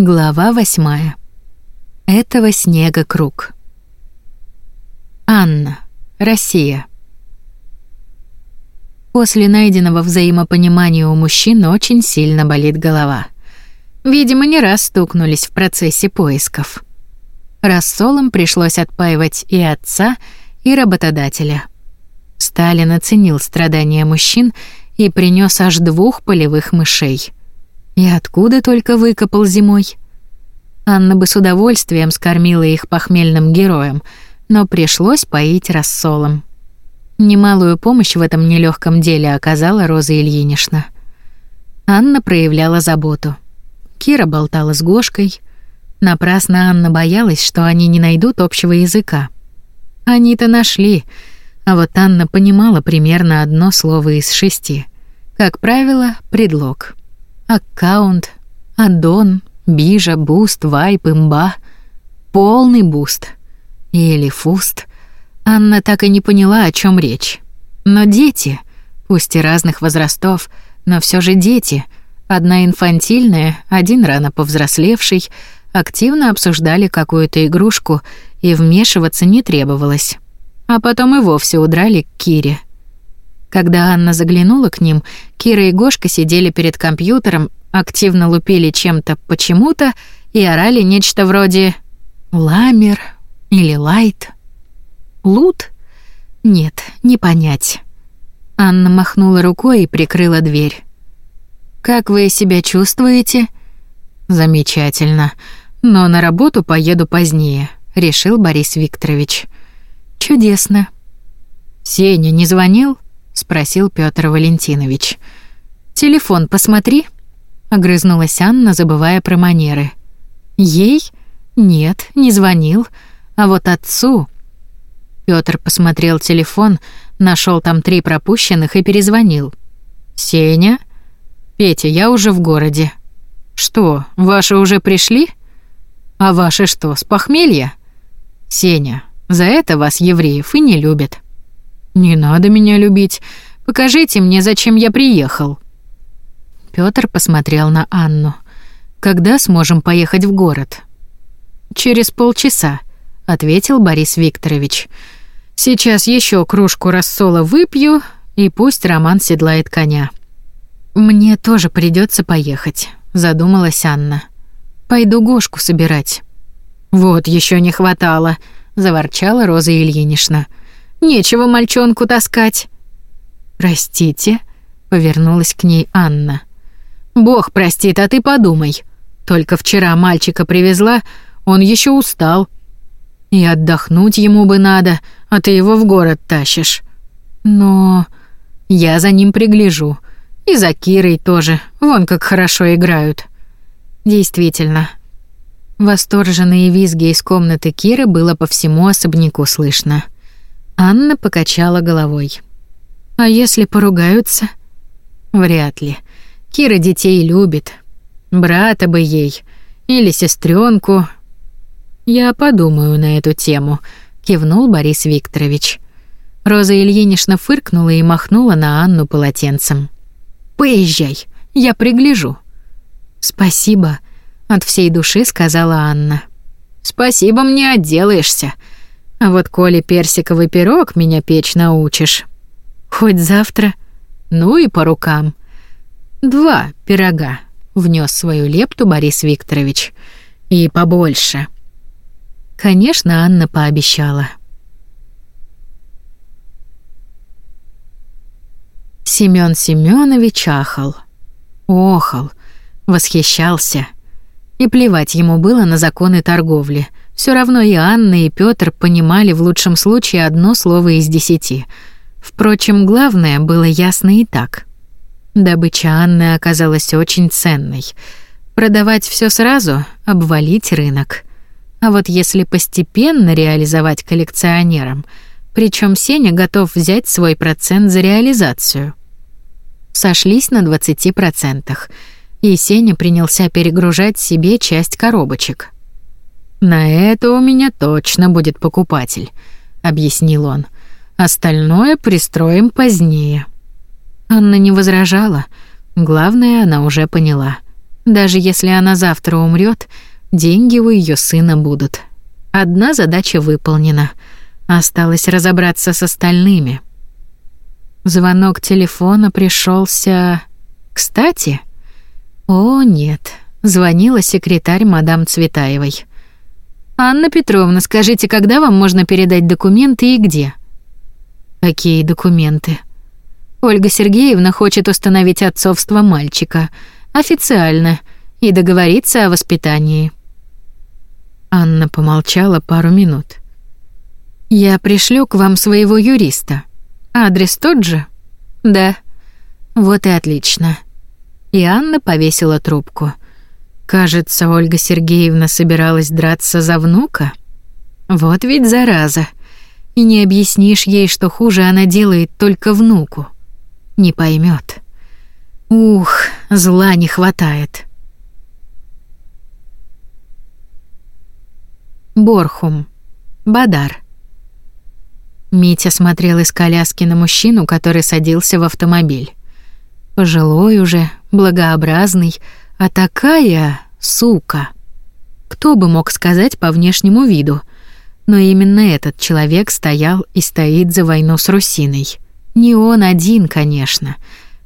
Глава восьмая. Этого снега круг. Анна. Россия. После найденного взаимопонимания у мужчин очень сильно болит голова. Видимо, не раз стукнулись в процессе поисков. Рассолом пришлось отпаивать и отца, и работодателя. Сталин оценил страдания мужчин и принес аж двух полевых мышей — и откуда только выкопал зимой? Анна бы с удовольствием скормила их похмельным героям, но пришлось поить рассолом. Немалую помощь в этом нелегком деле оказала Роза Ильинична. Анна проявляла заботу. Кира болтала с Гошкой. Напрасно Анна боялась, что они не найдут общего языка. Они-то нашли, а вот Анна понимала примерно одно слово из шести. Как правило, предлог. Аккаунт, аддон, бижа, буст, вайп, имба. Полный буст. Или фуст. Анна так и не поняла, о чем речь. Но дети, пусть и разных возрастов, но все же дети, одна инфантильная, один рано повзрослевший, активно обсуждали какую-то игрушку, и вмешиваться не требовалось. А потом и вовсе удрали к Кире — когда Анна заглянула к ним, Кира и Гошка сидели перед компьютером, активно лупили чем-то почему-то и орали нечто вроде «Ламер» или «Лайт». «Лут»? Нет, не понять. Анна махнула рукой и прикрыла дверь. «Как вы себя чувствуете?» «Замечательно. Но на работу поеду позднее», — решил Борис Викторович. «Чудесно». «Сеня не звонил?» спросил Пётр Валентинович. Телефон посмотри, огрызнулась Анна, забывая про манеры. Ей? Нет, не звонил. А вот отцу Пётр посмотрел телефон, нашел там три пропущенных и перезвонил. Сеня? Петя, я уже в городе. Что, ваши уже пришли? А ваши что, с похмелья? Сеня, за это вас евреев и не любят. «Не надо меня любить. Покажите мне, зачем я приехал». Пётр посмотрел на Анну. «Когда сможем поехать в город?» «Через полчаса», — ответил Борис Викторович. «Сейчас еще кружку рассола выпью, и пусть Роман седлает коня». «Мне тоже придется поехать», — задумалась Анна. «Пойду Гошку собирать». «Вот еще не хватало», — заворчала Роза Ильинична. Нечего мальчонку таскать. Простите, повернулась к ней Анна. Бог простит, а ты подумай. Только вчера мальчика привезла, он еще устал. И отдохнуть ему бы надо, а ты его в город тащишь. Но я за ним пригляжу. И за Кирой тоже. Вон как хорошо играют. Действительно. Восторженные визги из комнаты Киры было по всему особняку слышно. Анна покачала головой. А если поругаются? Вряд ли. Кира детей любит. Брата бы ей или сестренку. Я подумаю на эту тему, кивнул Борис Викторович. Роза Ильинична фыркнула и махнула на Анну полотенцем. Поезжай, я пригляжу. Спасибо, от всей души сказала Анна. Спасибо, мне отделаешься. А вот коли персиковый пирог меня печь научишь, хоть завтра, ну и по рукам. Два пирога, внес свою лепту Борис Викторович. И побольше. Конечно, Анна пообещала. Семён Семёнович ахал, охал, восхищался. И плевать ему было на законы торговли — все равно и Анна, и Пётр понимали в лучшем случае одно слово из десяти. Впрочем, главное было ясно и так. Добыча Анны оказалась очень ценной. Продавать все сразу — обвалить рынок. А вот если постепенно реализовать коллекционерам, причем Сеня готов взять свой процент за реализацию. Сошлись на 20%, и Сеня принялся перегружать себе часть коробочек — на это у меня точно будет покупатель, объяснил он. Остальное пристроим позднее. Анна не возражала. Главное, она уже поняла. Даже если она завтра умрет, деньги у ее сына будут. Одна задача выполнена. Осталось разобраться с остальными. Звонок телефона пришелся. Кстати, о нет, звонила секретарь мадам Цветаевой. Анна Петровна, скажите, когда вам можно передать документы и где? Какие документы? Ольга Сергеевна хочет установить отцовство мальчика официально и договориться о воспитании. Анна помолчала пару минут. Я пришлю к вам своего юриста. Адрес тот же? Да. Вот и отлично. И Анна повесила трубку. Кажется, Ольга Сергеевна собиралась драться за внука. Вот ведь зараза. И не объяснишь ей, что хуже она делает только внуку. Не поймет. Ух, зла не хватает. Борхум. Бадар. Митя смотрел из коляски на мужчину, который садился в автомобиль. Пожилой уже, благообразный, а такая сука. Кто бы мог сказать по внешнему виду? Но именно этот человек стоял и стоит за войну с Русиной. Не он один, конечно.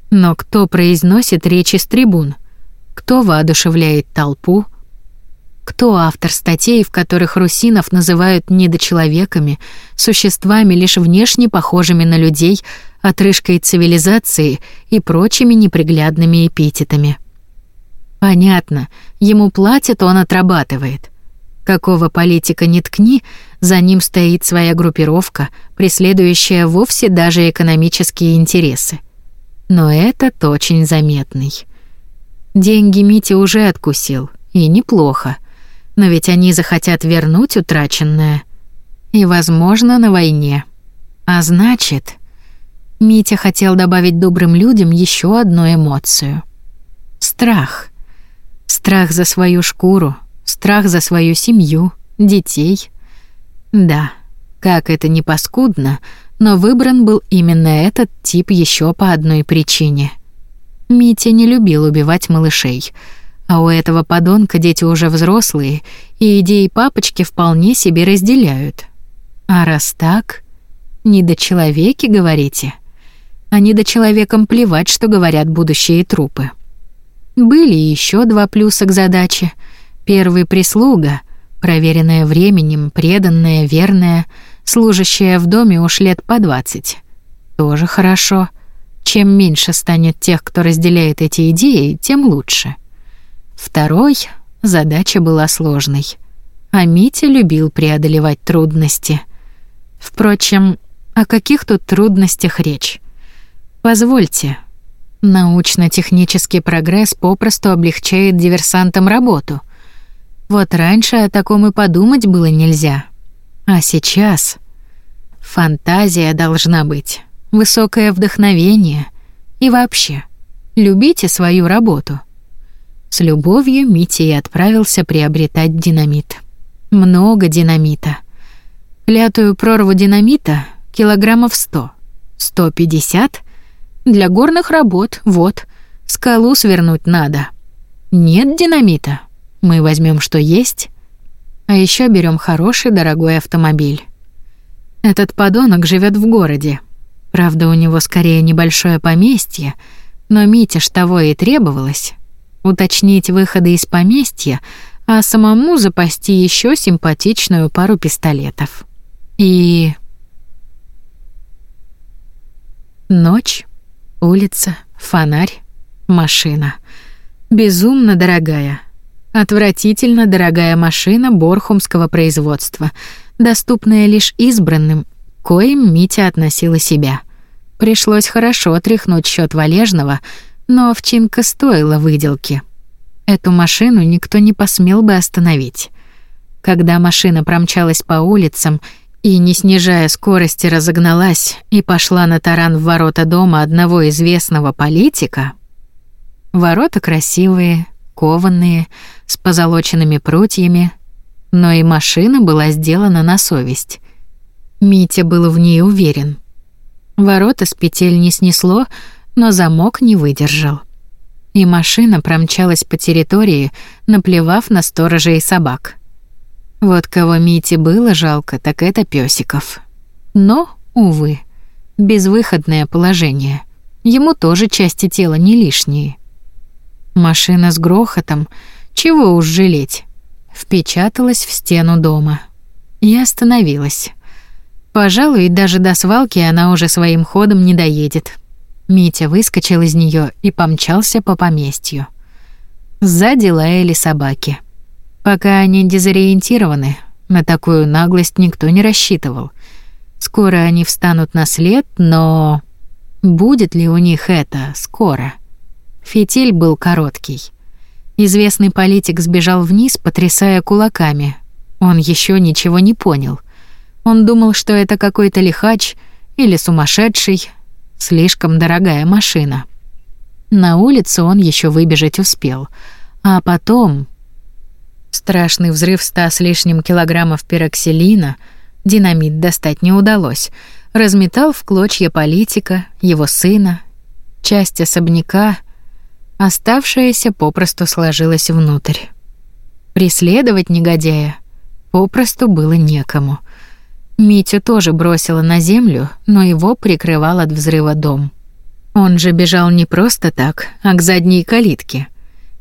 Но кто произносит речи с трибун? Кто воодушевляет толпу? Кто автор статей, в которых русинов называют недочеловеками, существами лишь внешне похожими на людей, отрыжкой цивилизации и прочими неприглядными эпитетами? Понятно, ему платят, он отрабатывает. Какого политика не ткни, за ним стоит своя группировка, преследующая вовсе даже экономические интересы. Но этот очень заметный. Деньги Митя уже откусил, и неплохо но ведь они захотят вернуть утраченное. И, возможно, на войне. А значит, Митя хотел добавить добрым людям еще одну эмоцию. Страх. Страх за свою шкуру, страх за свою семью, детей. Да, как это не паскудно, но выбран был именно этот тип еще по одной причине. Митя не любил убивать малышей — а у этого подонка дети уже взрослые, и идеи папочки вполне себе разделяют. А раз так, не до человеки говорите. А не до человекам плевать, что говорят будущие трупы. Были еще два плюса к задаче. Первый — прислуга, проверенная временем, преданная, верная, служащая в доме уж лет по двадцать. Тоже хорошо. Чем меньше станет тех, кто разделяет эти идеи, тем лучше. Второй задача была сложной. А Митя любил преодолевать трудности. Впрочем, о каких тут трудностях речь? Позвольте. Научно-технический прогресс попросту облегчает диверсантам работу. Вот раньше о таком и подумать было нельзя. А сейчас фантазия должна быть, высокое вдохновение и вообще любите свою работу. С любовью Митя и отправился приобретать динамит. Много динамита. Клятую прорву динамита килограммов сто, сто пятьдесят Для горных работ, вот, скалу свернуть надо. Нет динамита. Мы возьмем, что есть. А еще берем хороший дорогой автомобиль. Этот подонок живет в городе. Правда, у него скорее небольшое поместье, но Мите ж того и требовалось уточнить выходы из поместья, а самому запасти еще симпатичную пару пистолетов. И... Ночь, улица, фонарь, машина. Безумно дорогая. Отвратительно дорогая машина борхумского производства, доступная лишь избранным, коим Митя относила себя. Пришлось хорошо отряхнуть счет Валежного — но овчинка стоила выделки. Эту машину никто не посмел бы остановить. Когда машина промчалась по улицам и, не снижая скорости, разогналась и пошла на таран в ворота дома одного известного политика, ворота красивые, кованые, с позолоченными прутьями, но и машина была сделана на совесть. Митя был в ней уверен. Ворота с петель не снесло, но замок не выдержал. и машина промчалась по территории, наплевав на сторожа и собак. Вот кого Мите было жалко, так это пёсиков. Но, увы, безвыходное положение. Ему тоже части тела не лишние. Машина с грохотом, чего уж жалеть, впечаталась в стену дома и остановилась. Пожалуй, даже до свалки она уже своим ходом не доедет. Митя выскочил из нее и помчался по поместью. Сзади лаяли собаки. Пока они дезориентированы, на такую наглость никто не рассчитывал. Скоро они встанут на след, но будет ли у них это скоро? Фитиль был короткий. Известный политик сбежал вниз, потрясая кулаками. Он еще ничего не понял. Он думал, что это какой-то лихач или сумасшедший, слишком дорогая машина. На улицу он еще выбежать успел, а потом страшный взрыв ста с лишним килограммов пироксилина, динамит достать не удалось, разметал в клочья политика, его сына, часть особняка, оставшаяся попросту сложилась внутрь. Преследовать негодяя попросту было некому — Митю тоже бросило на землю, но его прикрывал от взрыва дом. Он же бежал не просто так, а к задней калитке.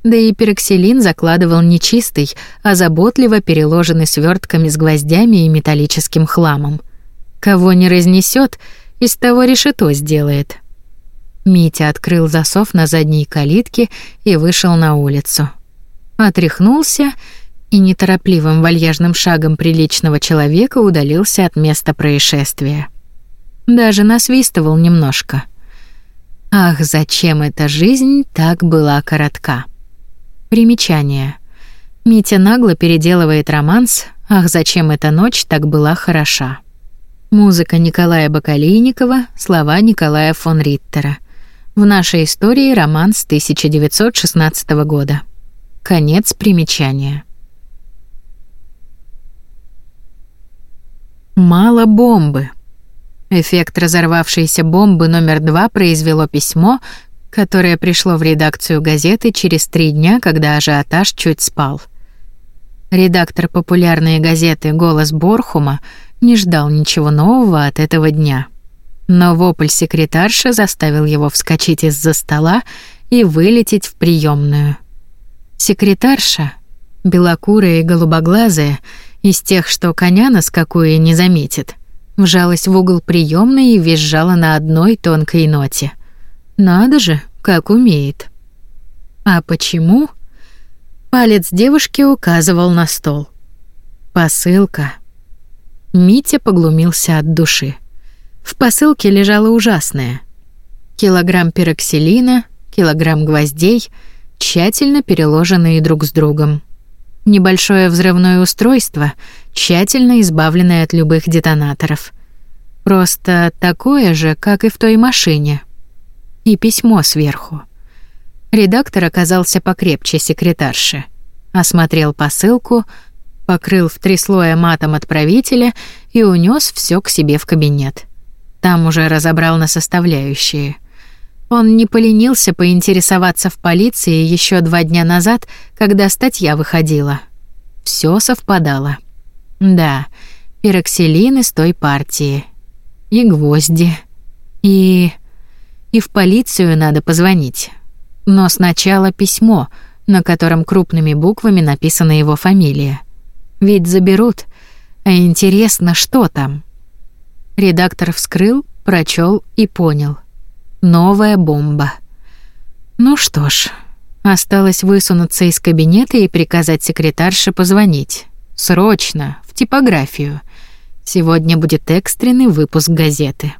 Да и пероксилин закладывал не чистый, а заботливо переложенный свертками с гвоздями и металлическим хламом. Кого не разнесет, из того решето сделает. Митя открыл засов на задней калитке и вышел на улицу. Отряхнулся и неторопливым вальяжным шагом приличного человека удалился от места происшествия. Даже насвистывал немножко. Ах, зачем эта жизнь так была коротка? Примечание. Митя нагло переделывает романс «Ах, зачем эта ночь так была хороша». Музыка Николая Бакалейникова, слова Николая фон Риттера. В нашей истории романс 1916 года. Конец примечания. Мало бомбы. Эффект разорвавшейся бомбы номер два произвело письмо, которое пришло в редакцию газеты через три дня, когда ажиотаж чуть спал. Редактор популярной газеты «Голос Борхума» не ждал ничего нового от этого дня. Но вопль секретарши заставил его вскочить из-за стола и вылететь в приемную. Секретарша, белокурая и голубоглазая, из тех, что коня на скаку и не заметит. Вжалась в угол приёмной и визжала на одной тонкой ноте. Надо же, как умеет. А почему? Палец девушки указывал на стол. Посылка. Митя поглумился от души. В посылке лежало ужасное. Килограмм пероксилина, килограмм гвоздей, тщательно переложенные друг с другом. Небольшое взрывное устройство, тщательно избавленное от любых детонаторов. Просто такое же, как и в той машине. И письмо сверху. Редактор оказался покрепче секретарши. Осмотрел посылку, покрыл в три слоя матом отправителя и унес все к себе в кабинет. Там уже разобрал на составляющие. Он не поленился поинтересоваться в полиции еще два дня назад, когда статья выходила. Все совпадало. Да, пероксилин из той партии. И гвозди. И... И в полицию надо позвонить. Но сначала письмо, на котором крупными буквами написана его фамилия. Ведь заберут. А интересно, что там? Редактор вскрыл, прочел и понял. Новая бомба. Ну что ж, осталось высунуться из кабинета и приказать секретарше позвонить. Срочно, в типографию. Сегодня будет экстренный выпуск газеты.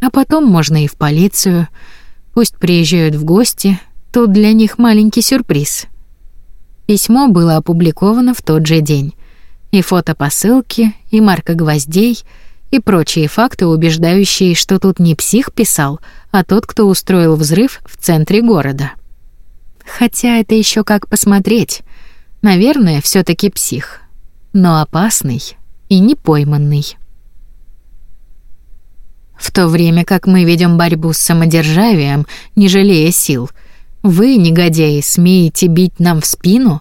А потом можно и в полицию. Пусть приезжают в гости, тут для них маленький сюрприз. Письмо было опубликовано в тот же день. И фото посылки, и марка гвоздей — и прочие факты, убеждающие, что тут не псих писал, а тот, кто устроил взрыв в центре города. Хотя это еще как посмотреть. Наверное, все таки псих. Но опасный и не пойманный. В то время как мы ведем борьбу с самодержавием, не жалея сил, Вы, негодяи, смеете бить нам в спину?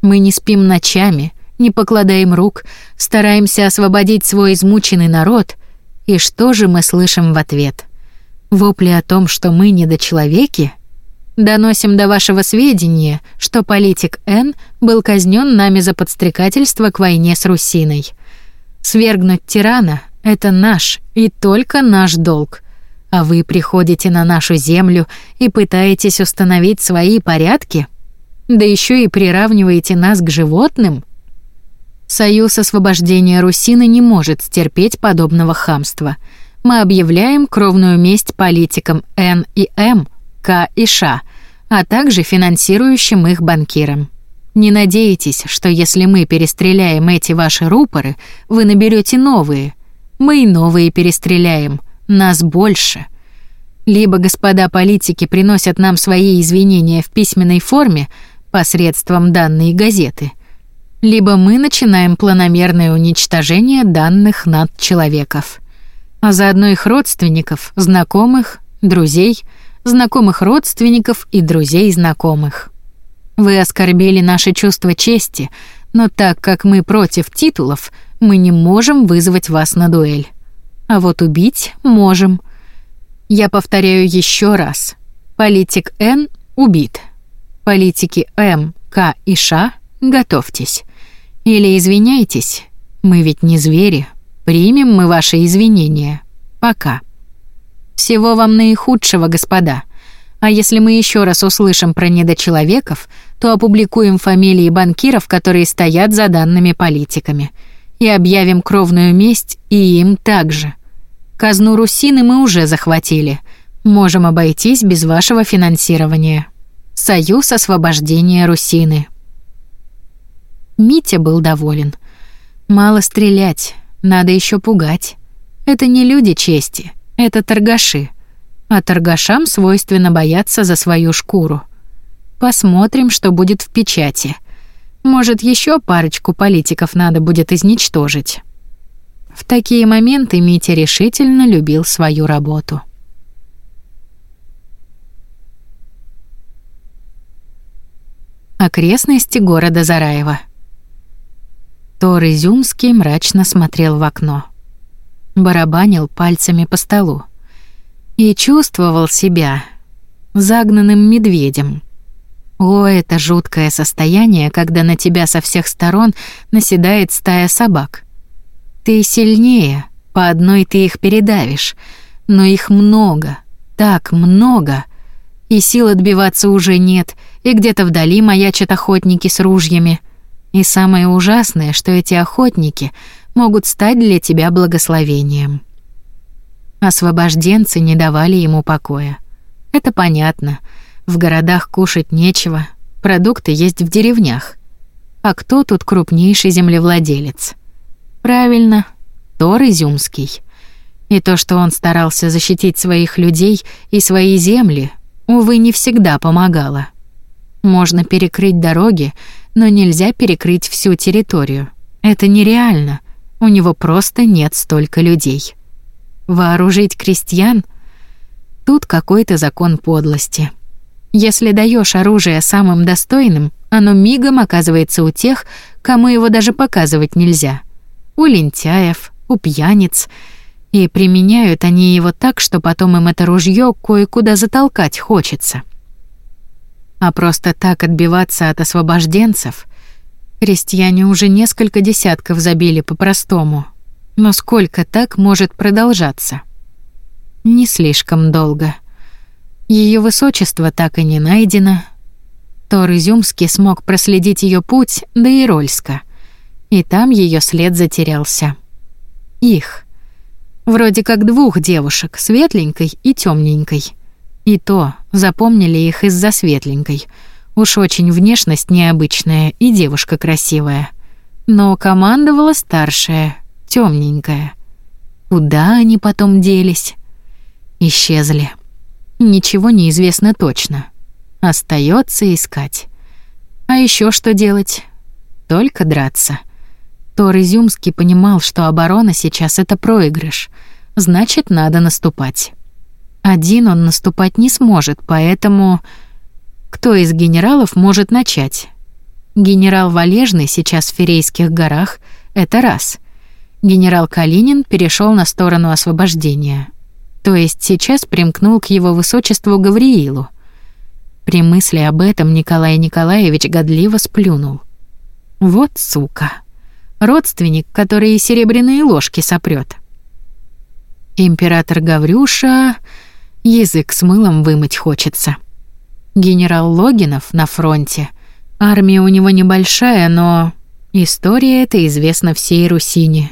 Мы не спим ночами, не покладаем рук, стараемся освободить свой измученный народ. И что же мы слышим в ответ? Вопли о том, что мы недочеловеки? Доносим до вашего сведения, что политик Н был казнен нами за подстрекательство к войне с Русиной. Свергнуть тирана — это наш и только наш долг. А вы приходите на нашу землю и пытаетесь установить свои порядки? Да еще и приравниваете нас к животным? Союз освобождения Русины не может стерпеть подобного хамства. Мы объявляем кровную месть политикам Н и М, К и Ш, а также финансирующим их банкирам. Не надейтесь, что если мы перестреляем эти ваши рупоры, вы наберете новые. Мы и новые перестреляем. Нас больше. Либо господа политики приносят нам свои извинения в письменной форме посредством данной газеты, либо мы начинаем планомерное уничтожение данных над человеков, а заодно их родственников, знакомых, друзей, знакомых родственников и друзей знакомых. Вы оскорбили наши чувства чести, но так как мы против титулов, мы не можем вызвать вас на дуэль. А вот убить можем. Я повторяю еще раз. Политик Н убит. Политики М, К и Ш готовьтесь. Или извиняйтесь. Мы ведь не звери. Примем мы ваши извинения. Пока. Всего вам наихудшего, господа. А если мы еще раз услышим про недочеловеков, то опубликуем фамилии банкиров, которые стоят за данными политиками, и объявим кровную месть и им также. Казну Русины мы уже захватили. Можем обойтись без вашего финансирования. Союз освобождения Русины. Митя был доволен. Мало стрелять, надо еще пугать. Это не люди чести, это торгаши. А торгашам свойственно бояться за свою шкуру. Посмотрим, что будет в печати. Может, еще парочку политиков надо будет изничтожить. В такие моменты Митя решительно любил свою работу. Окрестности города Зараева. Тор Изюмский мрачно смотрел в окно. Барабанил пальцами по столу. И чувствовал себя загнанным медведем. О, это жуткое состояние, когда на тебя со всех сторон наседает стая собак. Ты сильнее, по одной ты их передавишь, но их много, так много, и сил отбиваться уже нет, и где-то вдали маячат охотники с ружьями — и самое ужасное, что эти охотники могут стать для тебя благословением. Освобожденцы не давали ему покоя. Это понятно. В городах кушать нечего, продукты есть в деревнях. А кто тут крупнейший землевладелец? Правильно, Тор Изюмский. И то, что он старался защитить своих людей и свои земли, увы, не всегда помогало. Можно перекрыть дороги, но нельзя перекрыть всю территорию. Это нереально. У него просто нет столько людей. Вооружить крестьян? Тут какой-то закон подлости. Если даешь оружие самым достойным, оно мигом оказывается у тех, кому его даже показывать нельзя. У лентяев, у пьяниц. И применяют они его так, что потом им это ружье кое-куда затолкать хочется. А просто так отбиваться от освобожденцев крестьяне уже несколько десятков забили по-простому. Но сколько так может продолжаться? Не слишком долго. Ее высочество так и не найдено. Тор Изюмский смог проследить ее путь до Ирольска, и там ее след затерялся. Их. Вроде как двух девушек, светленькой и темненькой. И то запомнили их из-за светленькой. Уж очень внешность необычная и девушка красивая. Но командовала старшая, темненькая. Куда они потом делись? Исчезли. Ничего не известно точно. Остается искать. А еще что делать? Только драться. Тор Изюмский понимал, что оборона сейчас — это проигрыш. Значит, надо наступать. Один он наступать не сможет, поэтому... Кто из генералов может начать? Генерал Валежный сейчас в Ферейских горах — это раз. Генерал Калинин перешел на сторону освобождения. То есть сейчас примкнул к его высочеству Гавриилу. При мысли об этом Николай Николаевич годливо сплюнул. Вот сука. Родственник, который и серебряные ложки сопрёт. Император Гаврюша... Язык с мылом вымыть хочется. Генерал Логинов на фронте. Армия у него небольшая, но... История эта известна всей Русине.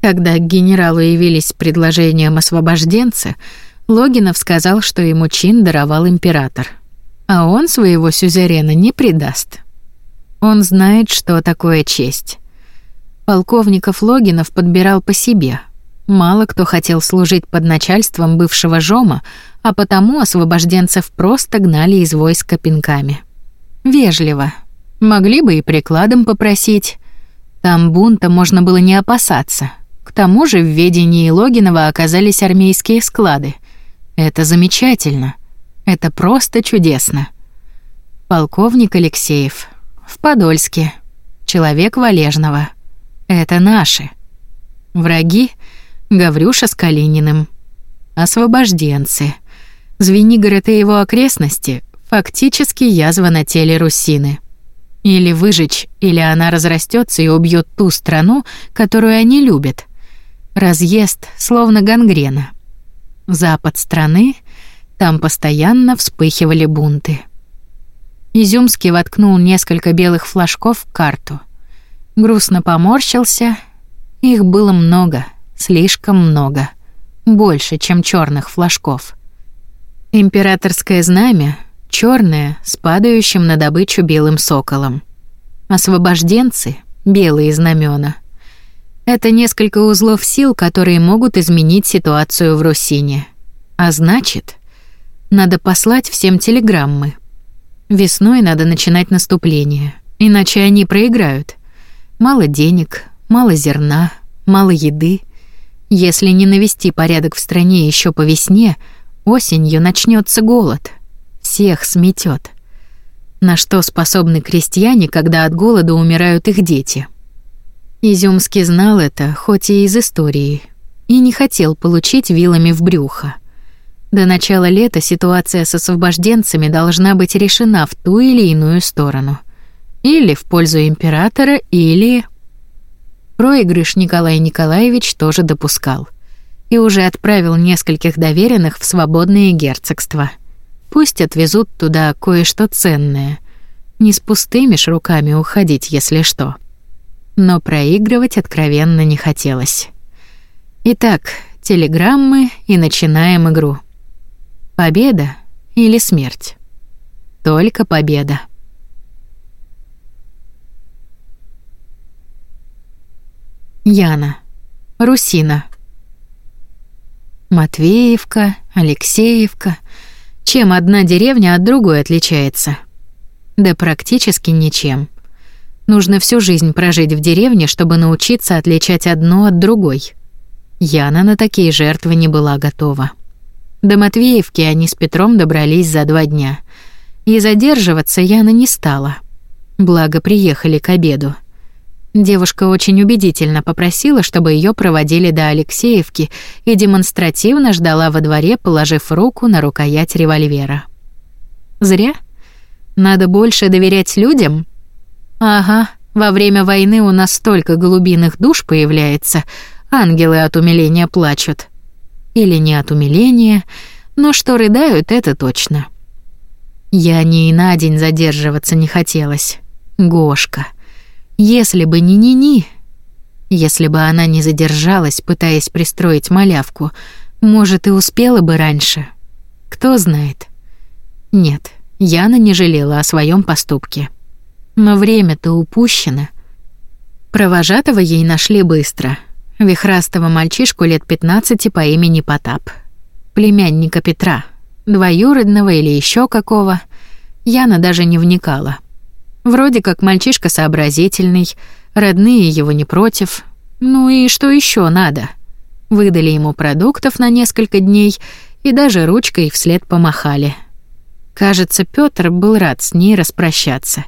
Когда к генералу явились с предложением освобожденца, Логинов сказал, что ему чин даровал император. А он своего сюзерена не предаст. Он знает, что такое честь. Полковников Логинов подбирал по себе. Мало кто хотел служить под начальством бывшего жома, а потому освобожденцев просто гнали из войска пинками. Вежливо. Могли бы и прикладом попросить. Там бунта можно было не опасаться. К тому же в ведении Логинова оказались армейские склады. Это замечательно. Это просто чудесно. Полковник Алексеев. В Подольске. Человек Валежного. Это наши. Враги — Гаврюша с Калининым. Освобожденцы. Звенигород и его окрестности — фактически язва на теле Русины. Или выжечь, или она разрастется и убьет ту страну, которую они любят. Разъезд, словно гангрена. Запад страны, там постоянно вспыхивали бунты. Изюмский воткнул несколько белых флажков в карту. Грустно поморщился. Их было много, слишком много. Больше, чем черных флажков. Императорское знамя, черное, с падающим на добычу белым соколом. Освобожденцы — белые знамена. Это несколько узлов сил, которые могут изменить ситуацию в Русине. А значит, надо послать всем телеграммы — Весной надо начинать наступление, иначе они проиграют. Мало денег, мало зерна, мало еды. Если не навести порядок в стране еще по весне, осенью начнется голод. Всех сметет. На что способны крестьяне, когда от голода умирают их дети? Изюмский знал это, хоть и из истории, и не хотел получить вилами в брюхо. До начала лета ситуация с освобожденцами должна быть решена в ту или иную сторону. Или в пользу императора, или... Проигрыш Николай Николаевич тоже допускал. И уже отправил нескольких доверенных в свободные герцогства. Пусть отвезут туда кое-что ценное. Не с пустыми ж руками уходить, если что. Но проигрывать откровенно не хотелось. Итак, телеграммы и начинаем игру. Победа или смерть? Только победа. Яна. Русина. Матвеевка, Алексеевка. Чем одна деревня от другой отличается? Да практически ничем. Нужно всю жизнь прожить в деревне, чтобы научиться отличать одно от другой. Яна на такие жертвы не была готова. До Матвеевки они с Петром добрались за два дня. И задерживаться Яна не стала. Благо, приехали к обеду. Девушка очень убедительно попросила, чтобы ее проводили до Алексеевки и демонстративно ждала во дворе, положив руку на рукоять револьвера. Зря. Надо больше доверять людям. Ага, во время войны у нас столько голубиных душ появляется, ангелы от умиления плачут. Или не от умиления, но что рыдают, это точно. Я ни на день задерживаться не хотелось. Гошка. Если бы не Ни-Ни, если бы она не задержалась, пытаясь пристроить малявку, может, и успела бы раньше. Кто знает. Нет, Яна не жалела о своем поступке. Но время-то упущено. Провожатого ей нашли быстро — Вихрастого мальчишку лет 15 по имени Потап. Племянника Петра, двоюродного или еще какого. Яна даже не вникала. Вроде как мальчишка сообразительный, родные его не против. Ну и что еще надо? Выдали ему продуктов на несколько дней и даже ручкой вслед помахали. Кажется, Пётр был рад с ней распрощаться.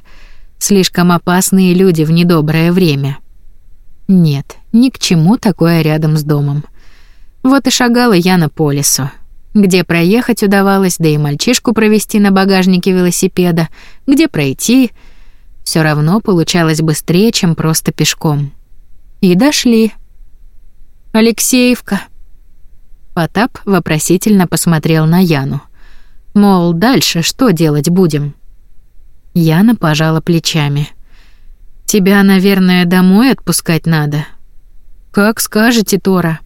Слишком опасные люди в недоброе время. Нет, ни к чему такое рядом с домом. Вот и шагала Яна по лесу, где проехать удавалось, да и мальчишку провести на багажнике велосипеда, где пройти. Все равно получалось быстрее, чем просто пешком. И дошли. Алексеевка. Потап вопросительно посмотрел на Яну. Мол, дальше что делать будем? Яна пожала плечами. Тебя, наверное, домой отпускать надо. Как скажете, Тора.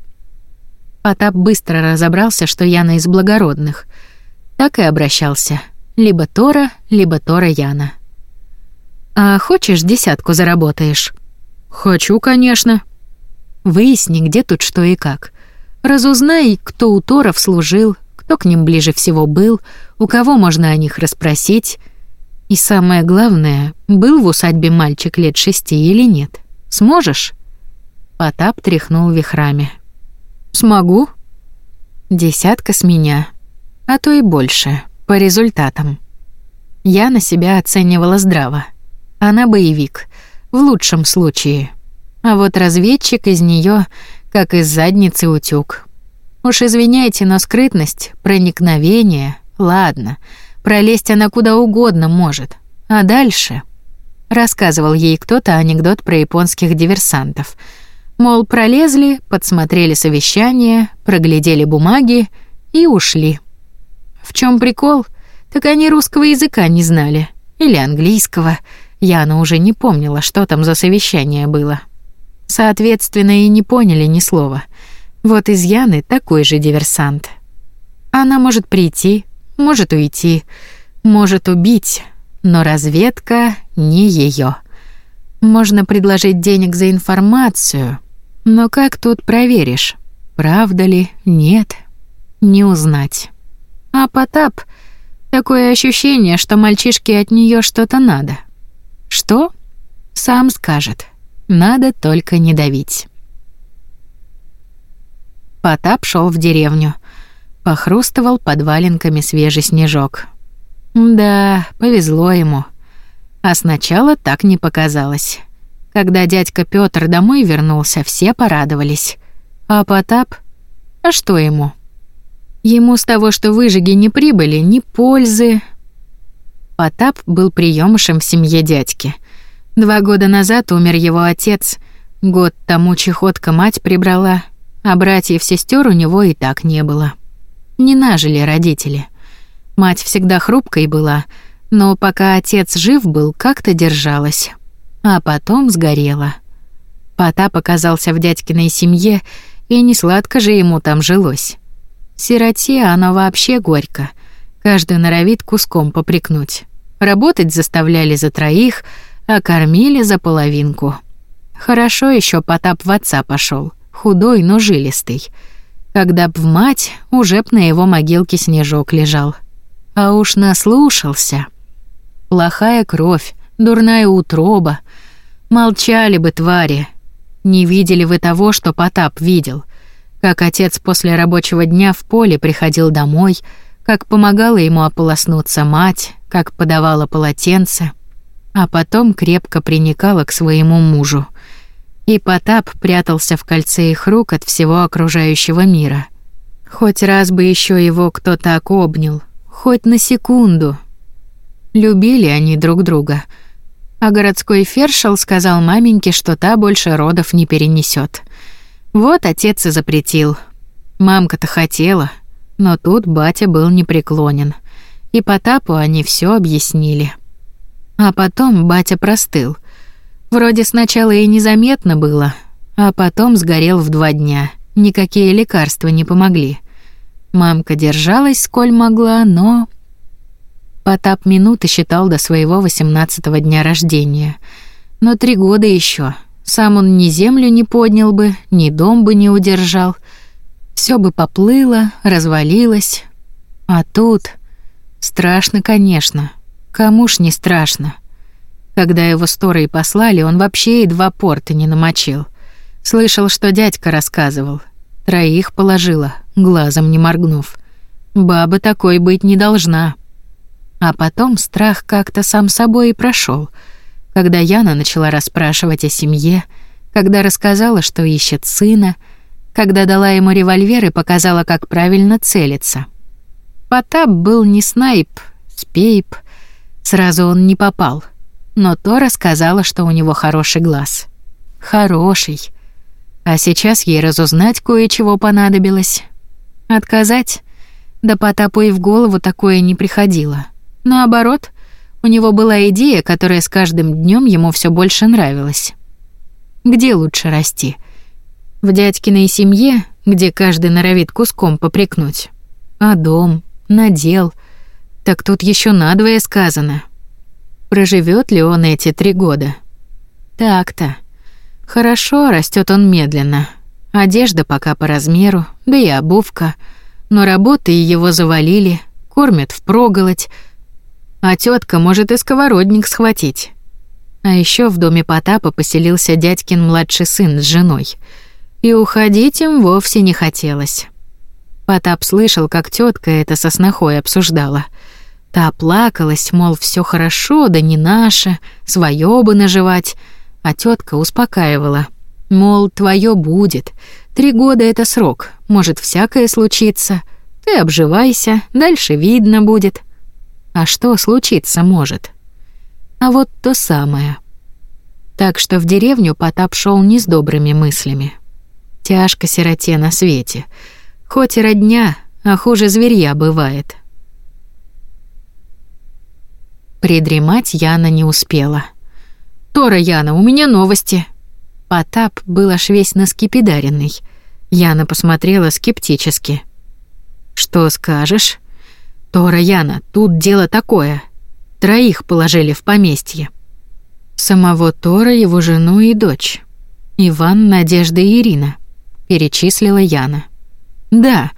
Потап быстро разобрался, что Яна из благородных. Так и обращался. Либо Тора, либо Тора Яна. А хочешь, десятку заработаешь? Хочу, конечно. Выясни, где тут что и как. Разузнай, кто у Торов служил, кто к ним ближе всего был, у кого можно о них расспросить. И самое главное, был в усадьбе мальчик лет шести или нет. Сможешь? Потап тряхнул вихрами. Смогу. Десятка с меня, а то и больше, по результатам. Я на себя оценивала здраво. Она боевик, в лучшем случае. А вот разведчик из нее, как из задницы утюг. Уж извиняйте, но скрытность, проникновение, ладно, пролезть она куда угодно может. А дальше? Рассказывал ей кто-то анекдот про японских диверсантов. Мол, пролезли, подсмотрели совещание, проглядели бумаги и ушли. В чем прикол? Так они русского языка не знали. Или английского. Яна уже не помнила, что там за совещание было. Соответственно, и не поняли ни слова — вот из Яны такой же диверсант. Она может прийти, может уйти, может убить, но разведка не ее. Можно предложить денег за информацию, но как тут проверишь, правда ли, нет, не узнать. А Потап такое ощущение, что мальчишке от нее что-то надо. Что? Сам скажет. Надо только не давить. Потап шел в деревню. Похрустывал под валенками свежий снежок. Да, повезло ему. А сначала так не показалось. Когда дядька Пётр домой вернулся, все порадовались. А Потап? А что ему? Ему с того, что выжиги не прибыли, ни пользы. Потап был приемышем в семье дядьки. Два года назад умер его отец. Год тому чехотка мать прибрала, а братьев-сестер у него и так не было. Не нажили родители. Мать всегда хрупкой была, но пока отец жив был, как-то держалась. А потом сгорела. Потап оказался в дядькиной семье, и не сладко же ему там жилось. Сироте оно вообще горько. Каждый норовит куском попрекнуть. Работать заставляли за троих, а кормили за половинку. Хорошо еще Потап в отца пошел худой, но жилистый. Когда б в мать, уже б на его могилке снежок лежал. А уж наслушался. Плохая кровь, дурная утроба. Молчали бы твари. Не видели вы того, что Потап видел. Как отец после рабочего дня в поле приходил домой, как помогала ему ополоснуться мать, как подавала полотенце, а потом крепко приникала к своему мужу — и Потап прятался в кольце их рук от всего окружающего мира. Хоть раз бы еще его кто так обнял, хоть на секунду. Любили они друг друга. А городской фершел сказал маменьке, что та больше родов не перенесет. Вот отец и запретил. Мамка-то хотела, но тут батя был непреклонен. И Потапу они все объяснили. А потом батя простыл — Вроде сначала и незаметно было, а потом сгорел в два дня. Никакие лекарства не помогли. Мамка держалась сколь могла, но... Потап минуты считал до своего восемнадцатого дня рождения. Но три года еще. Сам он ни землю не поднял бы, ни дом бы не удержал. Все бы поплыло, развалилось. А тут... Страшно, конечно. Кому ж не страшно? Когда его сторой послали, он вообще и два порта не намочил. Слышал, что дядька рассказывал. Троих положила, глазом не моргнув. Баба такой быть не должна. А потом страх как-то сам собой и прошел, когда Яна начала расспрашивать о семье, когда рассказала, что ищет сына, когда дала ему револьвер и показала, как правильно целиться. Потап был не снайп, спейп. Сразу он не попал. Но Тора сказала, что у него хороший глаз. Хороший. А сейчас ей разузнать кое-чего понадобилось. Отказать? Да Потапу и в голову такое не приходило. Наоборот, у него была идея, которая с каждым днем ему все больше нравилась. Где лучше расти? В дядькиной семье, где каждый норовит куском попрекнуть. А дом, надел. Так тут еще надвое сказано. Проживет ли он эти три года? Так-то. Хорошо, растет он медленно. Одежда пока по размеру, да и обувка. Но работы его завалили, кормят впроголодь, а тетка может и сковородник схватить. А еще в доме Потапа поселился дядькин младший сын с женой. И уходить им вовсе не хотелось. Потап слышал, как тетка это со снохой обсуждала. Та плакалась, мол, все хорошо, да не наше, свое бы наживать. А тетка успокаивала, мол, твое будет. Три года это срок, может всякое случиться. Ты обживайся, дальше видно будет. А что случиться может? А вот то самое. Так что в деревню Потап шел не с добрыми мыслями. Тяжко сироте на свете. Хоть и родня, а хуже зверья бывает. Придремать Яна не успела. «Тора, Яна, у меня новости!» Потап был аж весь наскипидаренный. Яна посмотрела скептически. «Что скажешь?» «Тора, Яна, тут дело такое. Троих положили в поместье. Самого Тора, его жену и дочь. Иван, Надежда и Ирина», — перечислила Яна. «Да,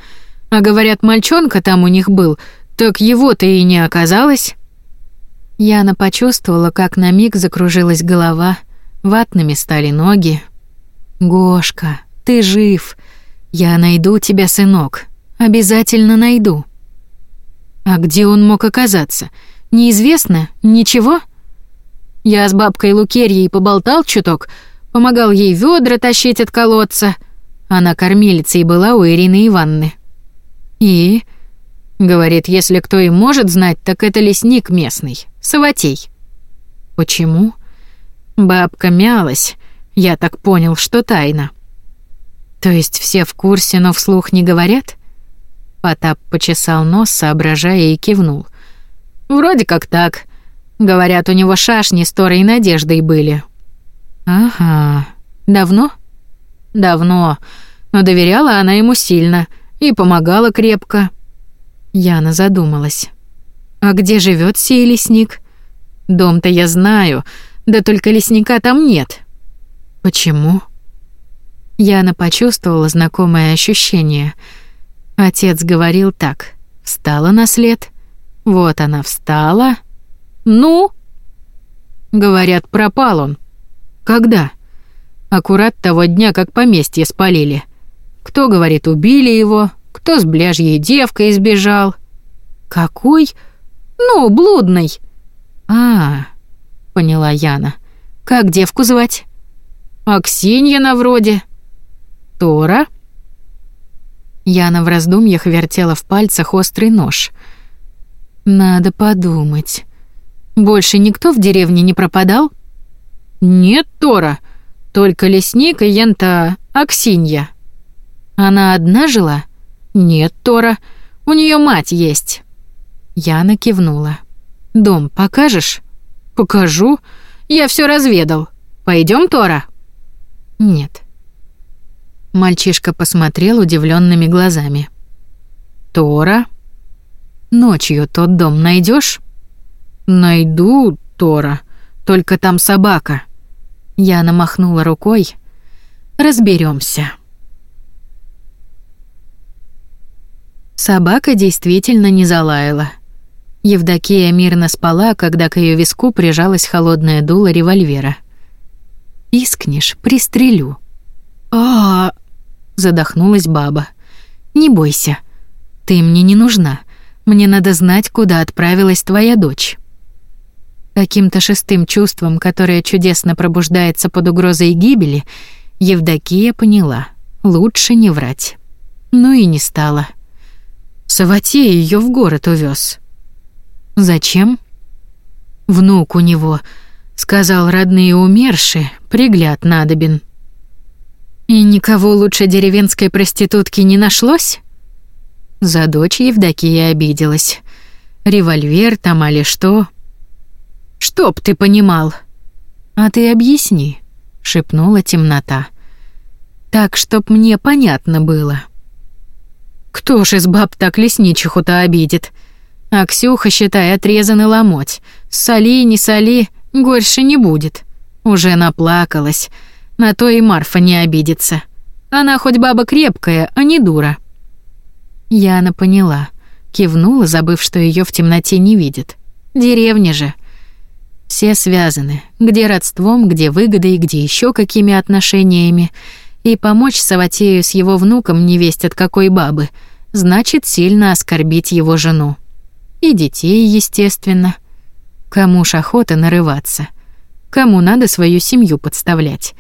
а говорят, мальчонка там у них был, так его-то и не оказалось». Яна почувствовала, как на миг закружилась голова, ватными стали ноги. «Гошка, ты жив. Я найду тебя, сынок. Обязательно найду». «А где он мог оказаться? Неизвестно? Ничего?» Я с бабкой Лукерьей поболтал чуток, помогал ей ведра тащить от колодца. Она кормилицей была у Ирины Ивановны. «И?» Говорит, если кто и может знать, так это лесник местный, Саватей. Почему? Бабка мялась. Я так понял, что тайна. То есть все в курсе, но вслух не говорят? Потап почесал нос, соображая и кивнул. Вроде как так. Говорят, у него шашни с Торой Надеждой были. Ага. Давно? Давно. Но доверяла она ему сильно и помогала крепко. Яна задумалась. А где живет сей лесник? Дом-то я знаю, да только лесника там нет. Почему? Яна почувствовала знакомое ощущение. Отец говорил так: "Встала на след". Вот она встала. Ну, говорят, пропал он. Когда? Аккурат того дня, как поместье спалили. Кто говорит, убили его, кто с бляжьей девкой сбежал. Какой? Ну, блудный. А, поняла Яна. Как девку звать? Аксинья на вроде. Тора? Яна в раздумьях вертела в пальцах острый нож. Надо подумать. Больше никто в деревне не пропадал? Нет, Тора. Только лесник и ента Аксинья. Она одна жила? «Нет, Тора, у нее мать есть». Яна кивнула. «Дом покажешь?» «Покажу. Я все разведал. Пойдем, Тора?» «Нет». Мальчишка посмотрел удивленными глазами. «Тора?» «Ночью тот дом найдешь? «Найду, Тора. Только там собака». Яна махнула рукой. Разберемся. Собака действительно не залаяла. Евдокия мирно спала, когда к ее виску прижалась холодное дуло револьвера. «Искнешь, пристрелю». А, задохнулась баба. «Не бойся. Ты мне не нужна. Мне надо знать, куда отправилась твоя дочь». Каким-то шестым чувством, которое чудесно пробуждается под угрозой гибели, Евдокия поняла — лучше не врать. Ну и не стала. Саватей ее в город увез. Зачем? Внук у него, сказал родные умершие, пригляд надобен. И никого лучше деревенской проститутки не нашлось? За дочь Евдокия обиделась. Револьвер там али что? Чтоб ты понимал. А ты объясни, шепнула темнота. Так, чтоб мне понятно было. Кто ж из баб так лесничиху-то обидит? А Ксюха, считай, отрезанный ломоть. Соли, не соли, горше не будет. Уже наплакалась. На то и Марфа не обидится. Она хоть баба крепкая, а не дура. Яна поняла, кивнула, забыв, что ее в темноте не видит. Деревня же. Все связаны, где родством, где выгодой, где еще какими отношениями. И помочь Саватею с его внуком не весть от какой бабы, значит сильно оскорбить его жену. И детей, естественно. Кому ж охота нарываться? Кому надо свою семью подставлять?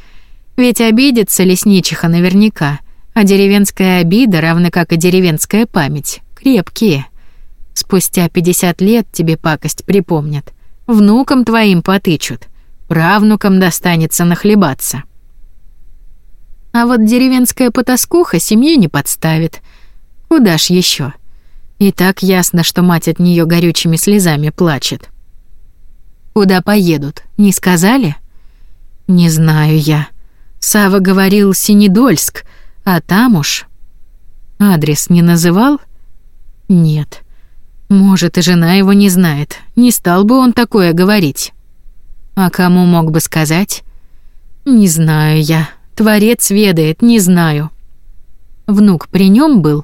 Ведь обидится лесничиха наверняка — а деревенская обида, равно как и деревенская память, крепкие. Спустя 50 лет тебе пакость припомнят. Внукам твоим потычут. Правнукам достанется нахлебаться. А вот деревенская потаскуха семью не подставит. Куда ж еще? И так ясно, что мать от нее горючими слезами плачет. Куда поедут, не сказали? Не знаю я. Сава говорил Синедольск, а там уж... Адрес не называл? Нет. Может, и жена его не знает. Не стал бы он такое говорить. А кому мог бы сказать? Не знаю я. Творец ведает, не знаю. Внук при нем был?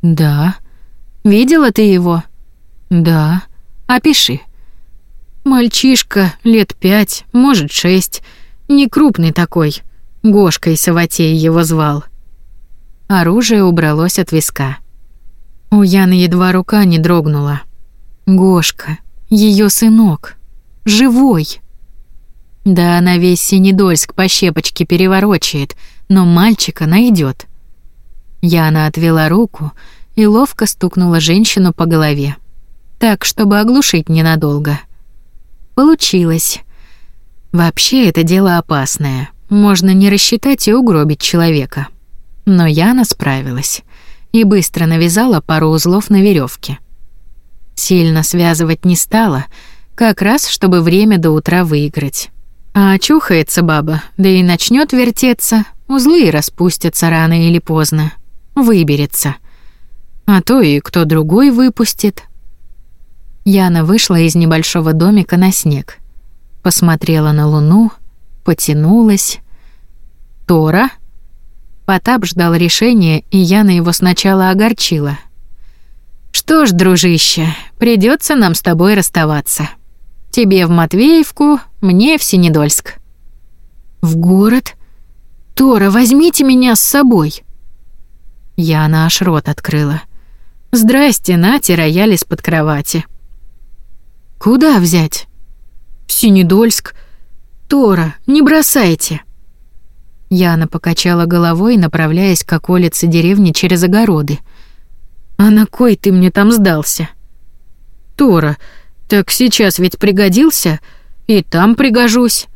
Да. Видела ты его? Да. Опиши. Мальчишка, лет пять, может, шесть. Не крупный такой. Гошкой Саватей его звал. Оружие убралось от виска. У Яны едва рука не дрогнула. Гошка, ее сынок, живой. Да она весь Синедольск по щепочке переворочает, но мальчика найдет. Яна отвела руку и ловко стукнула женщину по голове. Так, чтобы оглушить ненадолго. Получилось. Вообще это дело опасное. Можно не рассчитать и угробить человека. Но Яна справилась и быстро навязала пару узлов на веревке. Сильно связывать не стала, как раз чтобы время до утра выиграть. А очухается баба, да и начнет вертеться, узлы распустятся рано или поздно. Выберется. А то и кто другой выпустит. Яна вышла из небольшого домика на снег. Посмотрела на луну, потянулась. Тора Потап ждал решения, и я на его сначала огорчила. «Что ж, дружище, придется нам с тобой расставаться. Тебе в Матвеевку, мне в Синедольск». «В город? Тора, возьмите меня с собой!» Яна аж рот открыла. «Здрасте, нате рояль из-под кровати». «Куда взять?» «В Синедольск. Тора, не бросайте!» Яна покачала головой, направляясь к околице деревни через огороды. «А на кой ты мне там сдался?» «Тора, так сейчас ведь пригодился, и там пригожусь».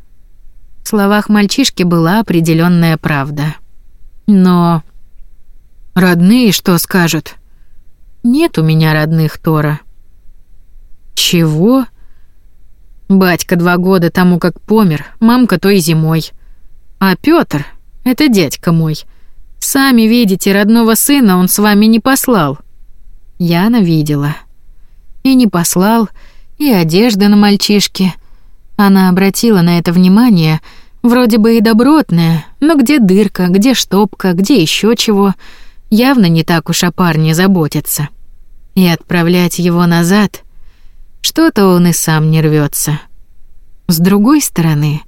В словах мальчишки была определенная правда. Но... Родные что скажут? Нет у меня родных, Тора. Чего? Батька два года тому как помер, мамка той зимой. А Пётр — это дядька мой. Сами видите, родного сына он с вами не послал. Яна видела. И не послал, и одежда на мальчишке. Она обратила на это внимание, вроде бы и добротная, но где дырка, где штопка, где еще чего. Явно не так уж о парне заботится. И отправлять его назад... Что-то он и сам не рвется. С другой стороны,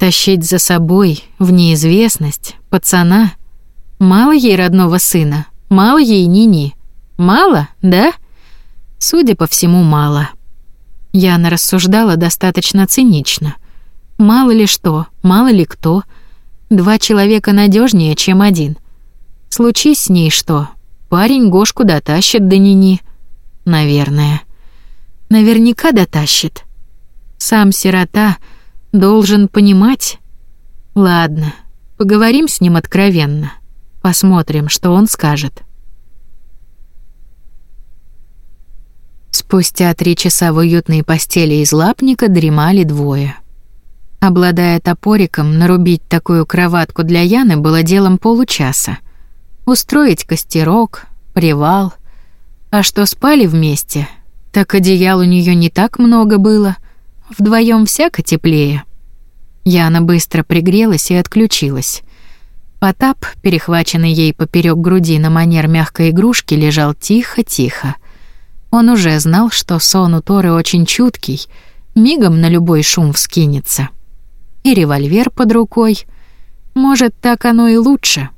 Тащить за собой в неизвестность пацана. Мало ей родного сына, мало ей Нини. Мало, да? Судя по всему, мало. Яна рассуждала достаточно цинично. Мало ли что, мало ли кто. Два человека надежнее, чем один. Случись с ней что, парень Гошку дотащит до Нини. Наверное. Наверняка дотащит. Сам сирота должен понимать. Ладно, поговорим с ним откровенно. Посмотрим, что он скажет. Спустя три часа в уютной постели из лапника дремали двое. Обладая топориком, нарубить такую кроватку для Яны было делом получаса. Устроить костерок, привал. А что спали вместе, так одеял у нее не так много было. Вдвоем всяко теплее. Яна быстро пригрелась и отключилась. Потап, перехваченный ей поперек груди на манер мягкой игрушки, лежал тихо-тихо. Он уже знал, что сон у Торы очень чуткий, мигом на любой шум вскинется. И револьвер под рукой. Может, так оно и лучше.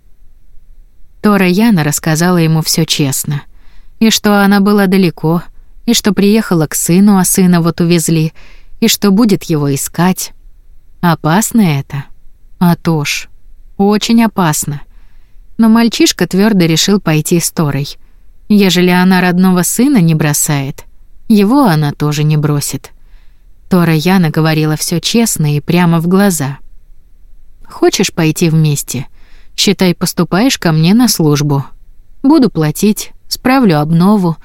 Тора Яна рассказала ему все честно. И что она была далеко, и что приехала к сыну, а сына вот увезли, и что будет его искать. Опасно это? А то очень опасно. Но мальчишка твердо решил пойти с Торой. Ежели она родного сына не бросает, его она тоже не бросит. Тора Яна говорила все честно и прямо в глаза. «Хочешь пойти вместе? Считай, поступаешь ко мне на службу. Буду платить, справлю обнову,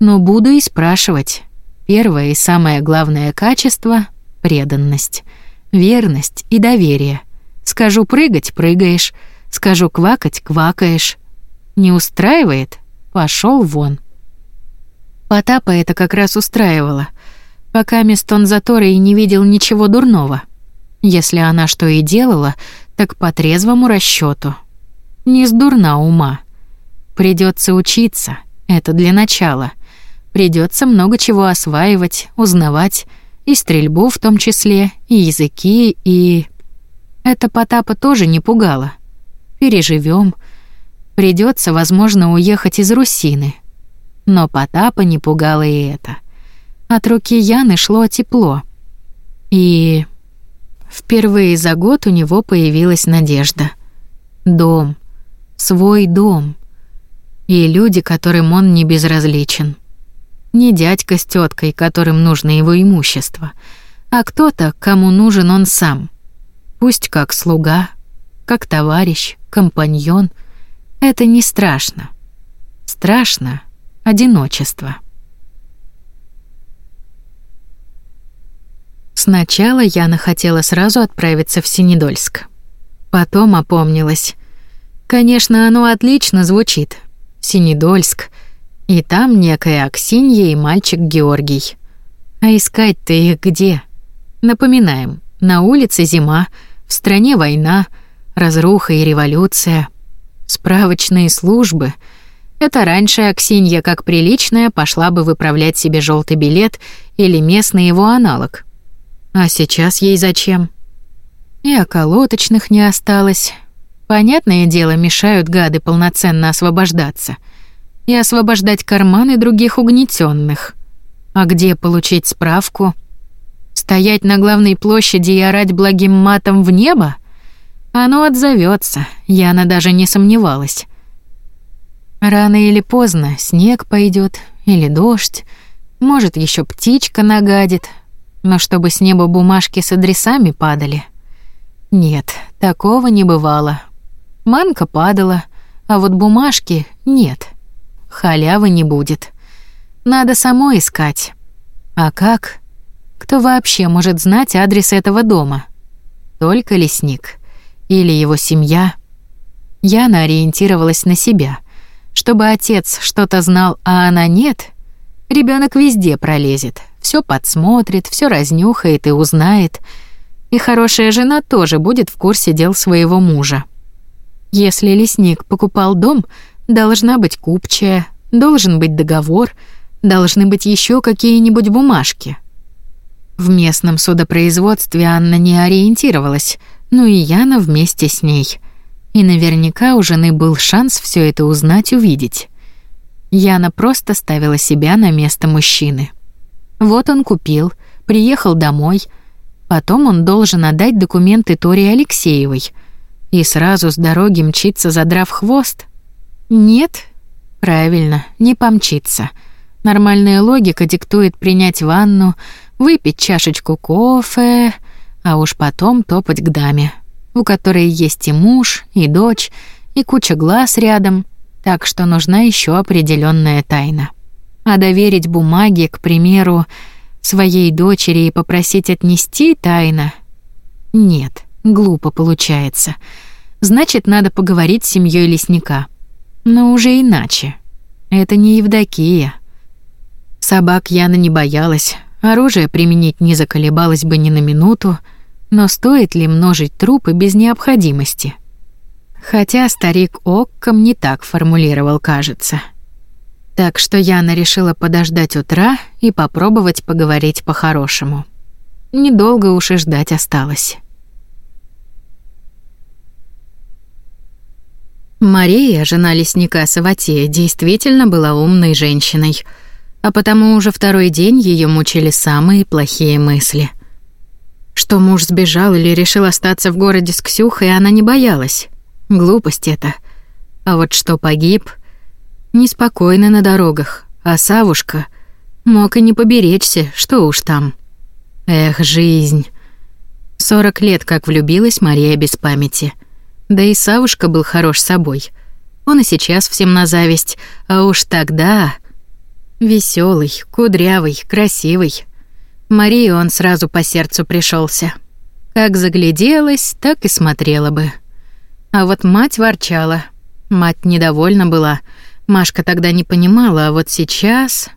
но буду и спрашивать. Первое и самое главное качество — преданность, верность и доверие. Скажу прыгать — прыгаешь, скажу квакать — квакаешь. Не устраивает? Пошел вон. Потапа это как раз устраивало, пока Мистон и не видел ничего дурного. Если она что и делала, так по трезвому расчету. Не с дурна ума. Придется учиться, это для начала. Придется много чего осваивать, узнавать, и стрельбу в том числе, и языки, и... Это Потапа тоже не пугало. Переживем, Придется, возможно, уехать из Русины. Но Потапа не пугало и это. От руки Яны шло тепло. И впервые за год у него появилась надежда. Дом. Свой дом. И люди, которым он не безразличен. Не дядька с теткой, которым нужно его имущество, а кто-то, кому нужен он сам. Пусть как слуга, как товарищ, компаньон — это не страшно. Страшно одиночество. Сначала Яна хотела сразу отправиться в Синедольск. Потом опомнилась. Конечно, оно отлично звучит. Синедольск. И там некая Аксинья и мальчик Георгий. А искать-то их где? Напоминаем, на улице зима, в стране война, разруха и революция. Справочные службы. Это раньше Аксинья, как приличная, пошла бы выправлять себе желтый билет или местный его аналог. А сейчас ей зачем? И околоточных не осталось. Понятное дело, мешают гады полноценно освобождаться. И освобождать карманы других угнетенных. А где получить справку? Стоять на главной площади и орать благим матом в небо? Оно отзовется, Яна даже не сомневалась. Рано или поздно снег пойдет или дождь, может, еще птичка нагадит, но чтобы с неба бумажки с адресами падали. Нет, такого не бывало. Манка падала, а вот бумажки нет. Халявы не будет. Надо самой искать. А как? Кто вообще может знать адрес этого дома? Только лесник или его семья. Яна ориентировалась на себя. Чтобы отец что-то знал, а она нет, ребенок везде пролезет, все подсмотрит, все разнюхает и узнает. И хорошая жена тоже будет в курсе дел своего мужа. Если лесник покупал дом, должна быть купчая, должен быть договор, должны быть еще какие-нибудь бумажки. В местном судопроизводстве Анна не ориентировалась — ну и Яна вместе с ней. И наверняка у жены был шанс все это узнать, увидеть. Яна просто ставила себя на место мужчины. Вот он купил, приехал домой, потом он должен отдать документы Торе Алексеевой и сразу с дороги мчиться, задрав хвост. Нет, правильно, не помчиться. Нормальная логика диктует принять ванну, выпить чашечку кофе, а уж потом топать к даме, у которой есть и муж, и дочь, и куча глаз рядом — так что нужна еще определенная тайна. А доверить бумаги, к примеру, своей дочери и попросить отнести тайно? Нет, глупо получается. Значит, надо поговорить с семьей лесника. Но уже иначе. Это не Евдокия. Собак Яна не боялась, оружие применить не заколебалась бы ни на минуту, но стоит ли множить трупы без необходимости? Хотя старик Окком не так формулировал, кажется. Так что Яна решила подождать утра и попробовать поговорить по-хорошему. Недолго уж и ждать осталось. Мария, жена лесника Саватея, действительно была умной женщиной, а потому уже второй день ее мучили самые плохие мысли. Что муж сбежал или решил остаться в городе с Ксюхой, она не боялась. Глупость это. А вот что погиб, неспокойно на дорогах, а Савушка мог и не поберечься, что уж там. Эх, жизнь. Сорок лет как влюбилась Мария без памяти. Да и Савушка был хорош собой. Он и сейчас всем на зависть, а уж тогда... веселый, кудрявый, красивый. Марии он сразу по сердцу пришелся. Как загляделась, так и смотрела бы. А вот мать ворчала. Мать недовольна была. Машка тогда не понимала, а вот сейчас...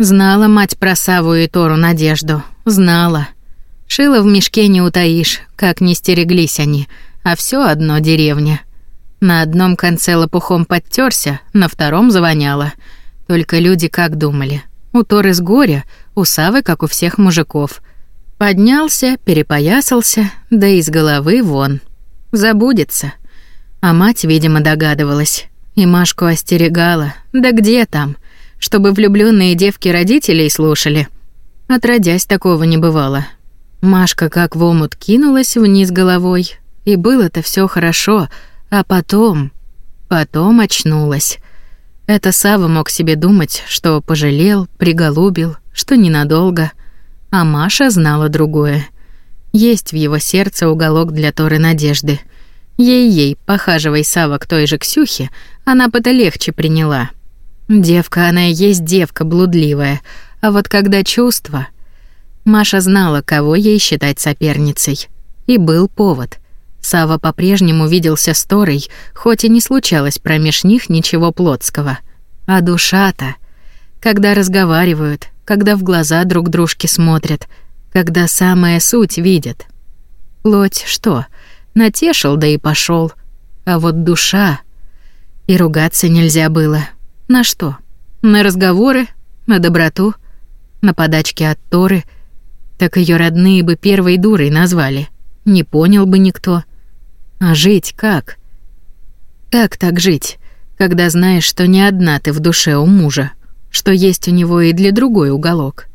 Знала мать про Саву и Тору Надежду. Знала. Шила в мешке не утаишь, как не стереглись они, а все одно деревня. На одном конце лопухом подтерся, на втором завоняло. Только люди как думали. У Торы с горя, у Савы, как у всех мужиков. Поднялся, перепоясался, да из головы вон. Забудется. А мать, видимо, догадывалась. И Машку остерегала. Да где там? Чтобы влюбленные девки родителей слушали. Отродясь, такого не бывало. Машка как в омут кинулась вниз головой. И было-то все хорошо. А потом... Потом очнулась. Это Сава мог себе думать, что пожалел, приголубил, что ненадолго. А Маша знала другое — есть в его сердце уголок для Торы надежды. Ей-ей, похаживай Сава к той же Ксюхе, она бы-то легче приняла. Девка она и есть девка блудливая, а вот когда чувства... Маша знала, кого ей считать соперницей. И был повод. Сава по-прежнему виделся с Торой, хоть и не случалось промеж них ничего плотского. А душа-то... Когда разговаривают, когда в глаза друг дружке смотрят — когда самая суть видят. Плоть что? Натешил, да и пошел. А вот душа... И ругаться нельзя было. На что? На разговоры? На доброту? На подачки от Торы? Так ее родные бы первой дурой назвали. Не понял бы никто. А жить как? Как так жить, когда знаешь, что не одна ты в душе у мужа, что есть у него и для другой уголок?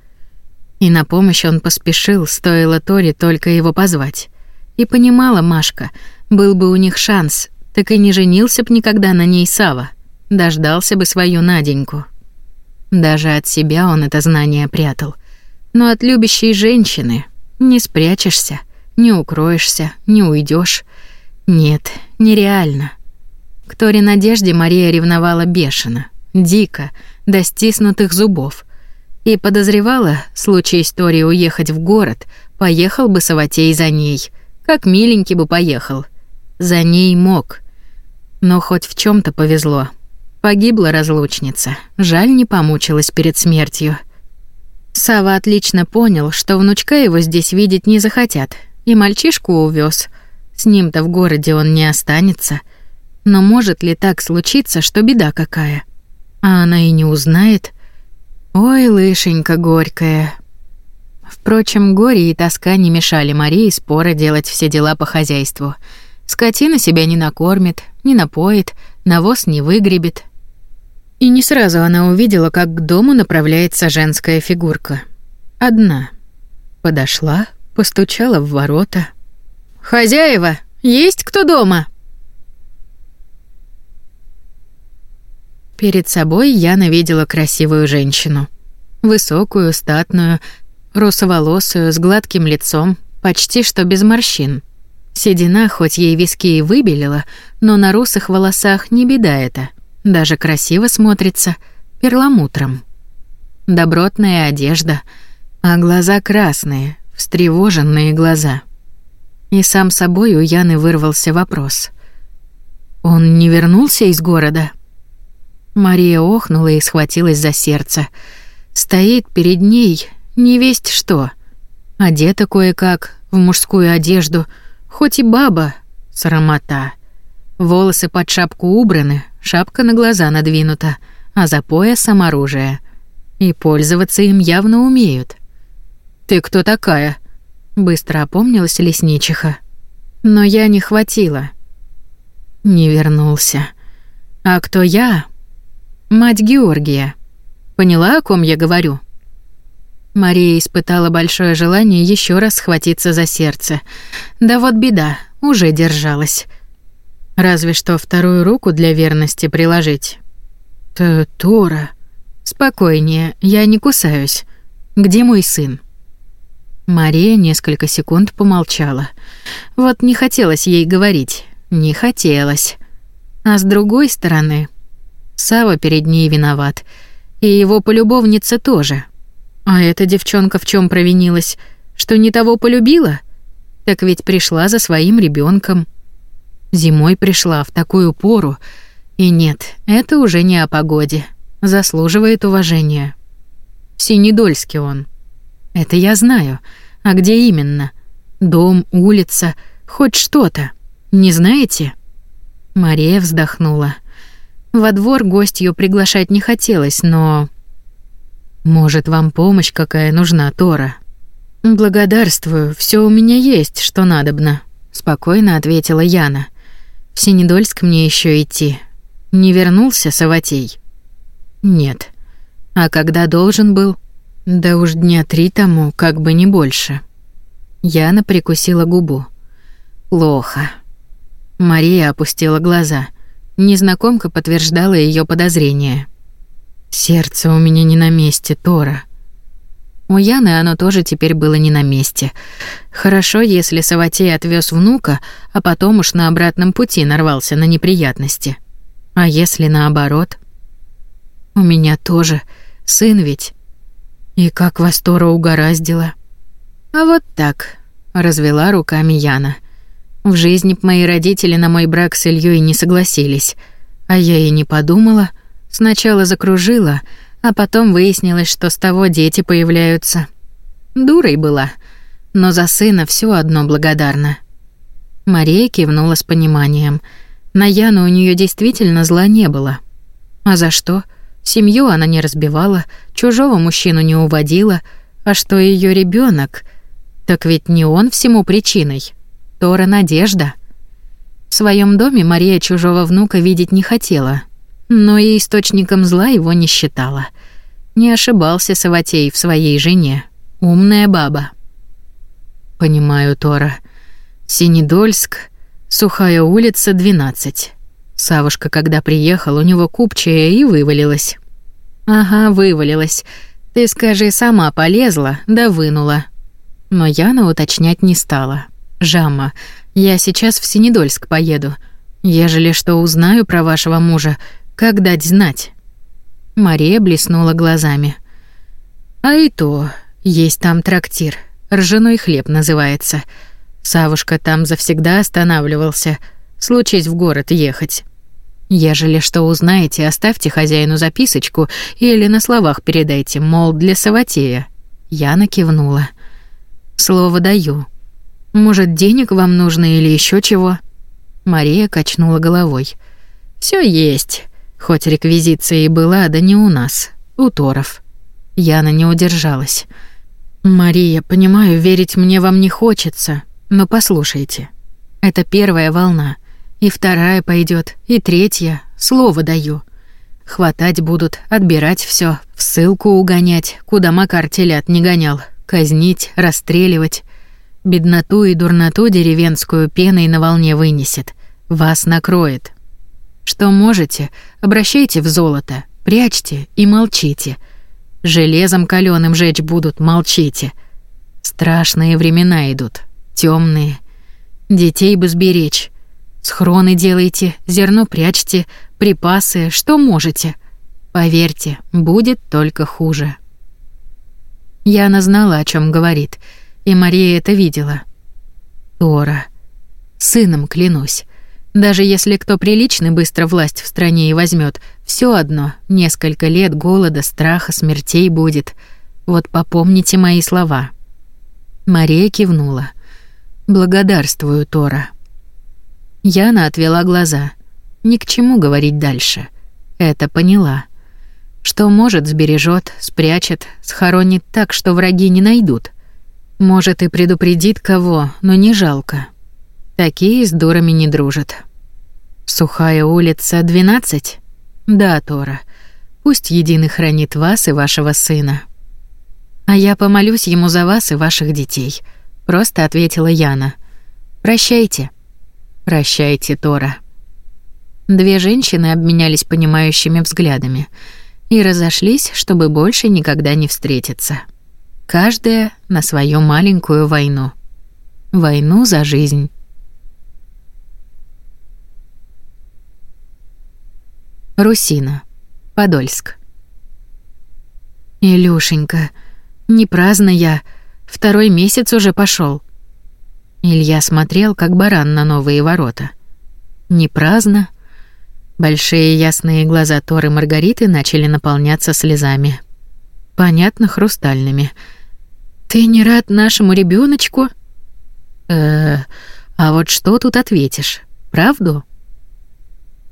И на помощь он поспешил, стоило Тори только его позвать. И понимала Машка, был бы у них шанс, так и не женился б никогда на ней Сава, дождался бы свою Наденьку. Даже от себя он это знание прятал. Но от любящей женщины не спрячешься, не укроешься, не уйдешь. Нет, нереально. К Торе Надежде Мария ревновала бешено, дико, до стиснутых зубов — и подозревала, случай истории уехать в город, поехал бы Саватей за ней. Как миленький бы поехал. За ней мог. Но хоть в чем то повезло. Погибла разлучница. Жаль, не помучилась перед смертью. Сава отлично понял, что внучка его здесь видеть не захотят, и мальчишку увез. С ним-то в городе он не останется. Но может ли так случиться, что беда какая? А она и не узнает — Ой, лышенька горькая. Впрочем, горе и тоска не мешали Марии споро делать все дела по хозяйству. Скотина себя не накормит, не напоит, навоз не выгребет. И не сразу она увидела, как к дому направляется женская фигурка. Одна. Подошла, постучала в ворота. «Хозяева, есть кто дома?» Перед собой Яна видела красивую женщину. Высокую, статную, русоволосую, с гладким лицом, почти что без морщин. Седина, хоть ей виски и выбелила, но на русых волосах не беда это. Даже красиво смотрится, перламутром. Добротная одежда, а глаза красные, встревоженные глаза. И сам собой у Яны вырвался вопрос. «Он не вернулся из города?» Мария охнула и схватилась за сердце. Стоит перед ней не весть что. Одета кое-как, в мужскую одежду, хоть и баба, срамота. Волосы под шапку убраны, шапка на глаза надвинута, а за поясом оружие. И пользоваться им явно умеют. «Ты кто такая?» Быстро опомнилась лесничиха. Но я не хватило. Не вернулся. А кто я? Мать Георгия. Поняла, о ком я говорю? Мария испытала большое желание еще раз схватиться за сердце. Да вот беда, уже держалась. Разве что вторую руку для верности приложить. Т Тора. Спокойнее, я не кусаюсь. Где мой сын? Мария несколько секунд помолчала. Вот не хотелось ей говорить, не хотелось. А с другой стороны, Сава перед ней виноват. И его полюбовница тоже. А эта девчонка в чем провинилась? Что не того полюбила? Так ведь пришла за своим ребенком. Зимой пришла в такую пору. И нет, это уже не о погоде. Заслуживает уважения. В Синедольске он. Это я знаю. А где именно? Дом, улица, хоть что-то. Не знаете? Мария вздохнула. Во двор гостью приглашать не хотелось, но... Может, вам помощь какая нужна, Тора? Благодарствую, все у меня есть, что надобно, спокойно ответила Яна. В Синедольск мне еще идти. Не вернулся Саватей? Нет. А когда должен был? Да уж дня три тому, как бы не больше. Яна прикусила губу. Плохо. Мария опустила глаза. Незнакомка подтверждала ее подозрения. Сердце у меня не на месте, Тора. У Яны оно тоже теперь было не на месте. Хорошо, если Саватей отвез внука, а потом уж на обратном пути нарвался на неприятности. А если наоборот? У меня тоже сын ведь. И как вас Тора угораздило. А вот так, развела руками Яна. В жизни б мои родители на мой брак с Ильей не согласились. А я и не подумала. Сначала закружила, а потом выяснилось, что с того дети появляются. Дурой была, но за сына все одно благодарна. Мария кивнула с пониманием. На Яну у нее действительно зла не было. А за что? Семью она не разбивала, чужого мужчину не уводила, а что ее ребенок, так ведь не он всему причиной. Тора Надежда. В своем доме Мария чужого внука видеть не хотела, но и источником зла его не считала. Не ошибался Саватей в своей жене. Умная баба. Понимаю, Тора. Синедольск, Сухая улица, 12. Савушка, когда приехал, у него купчая и вывалилась. Ага, вывалилась. Ты скажи, сама полезла, да вынула. Но Яна уточнять не стала. Жамма, я сейчас в Синедольск поеду. Ежели что узнаю про вашего мужа, как дать знать?» Мария блеснула глазами. «А и то, есть там трактир, ржаной хлеб называется. Савушка там завсегда останавливался, случись в город ехать. Ежели что узнаете, оставьте хозяину записочку или на словах передайте, мол, для Саватея». Я накивнула. «Слово даю». Может, денег вам нужно или еще чего?» Мария качнула головой. Все есть, хоть реквизиция и была, да не у нас, у Торов». Яна не удержалась. «Мария, понимаю, верить мне вам не хочется, но послушайте. Это первая волна, и вторая пойдет, и третья, слово даю. Хватать будут, отбирать все, в ссылку угонять, куда Макар телят не гонял, казнить, расстреливать. Бедноту и дурноту деревенскую пеной на волне вынесет, вас накроет. Что можете, обращайте в золото, прячьте и молчите. Железом каленым жечь будут, молчите. Страшные времена идут, темные. Детей бы сберечь. Схроны делайте, зерно прячьте, припасы, что можете. Поверьте, будет только хуже. Яна знала, о чем говорит, и Мария это видела. Тора. Сыном клянусь. Даже если кто приличный быстро власть в стране и возьмет, все одно, несколько лет голода, страха, смертей будет. Вот попомните мои слова. Мария кивнула. Благодарствую, Тора. Яна отвела глаза. Ни к чему говорить дальше. Это поняла. Что может, сбережет, спрячет, схоронит так, что враги не найдут. Может, и предупредит кого, но не жалко. Такие с дурами не дружат. Сухая улица, 12? Да, Тора. Пусть Единый хранит вас и вашего сына. А я помолюсь ему за вас и ваших детей, просто ответила Яна. Прощайте. Прощайте, Тора. Две женщины обменялись понимающими взглядами и разошлись, чтобы больше никогда не встретиться. Каждая на свою маленькую войну. Войну за жизнь. Русина. Подольск. Илюшенька, не праздно я, второй месяц уже пошел. Илья смотрел, как баран на новые ворота. Не праздно, Большие ясные глаза Торы Маргариты начали наполняться слезами. Понятно, хрустальными. «Ты не рад нашему ребеночку? э а вот что тут ответишь? Правду?»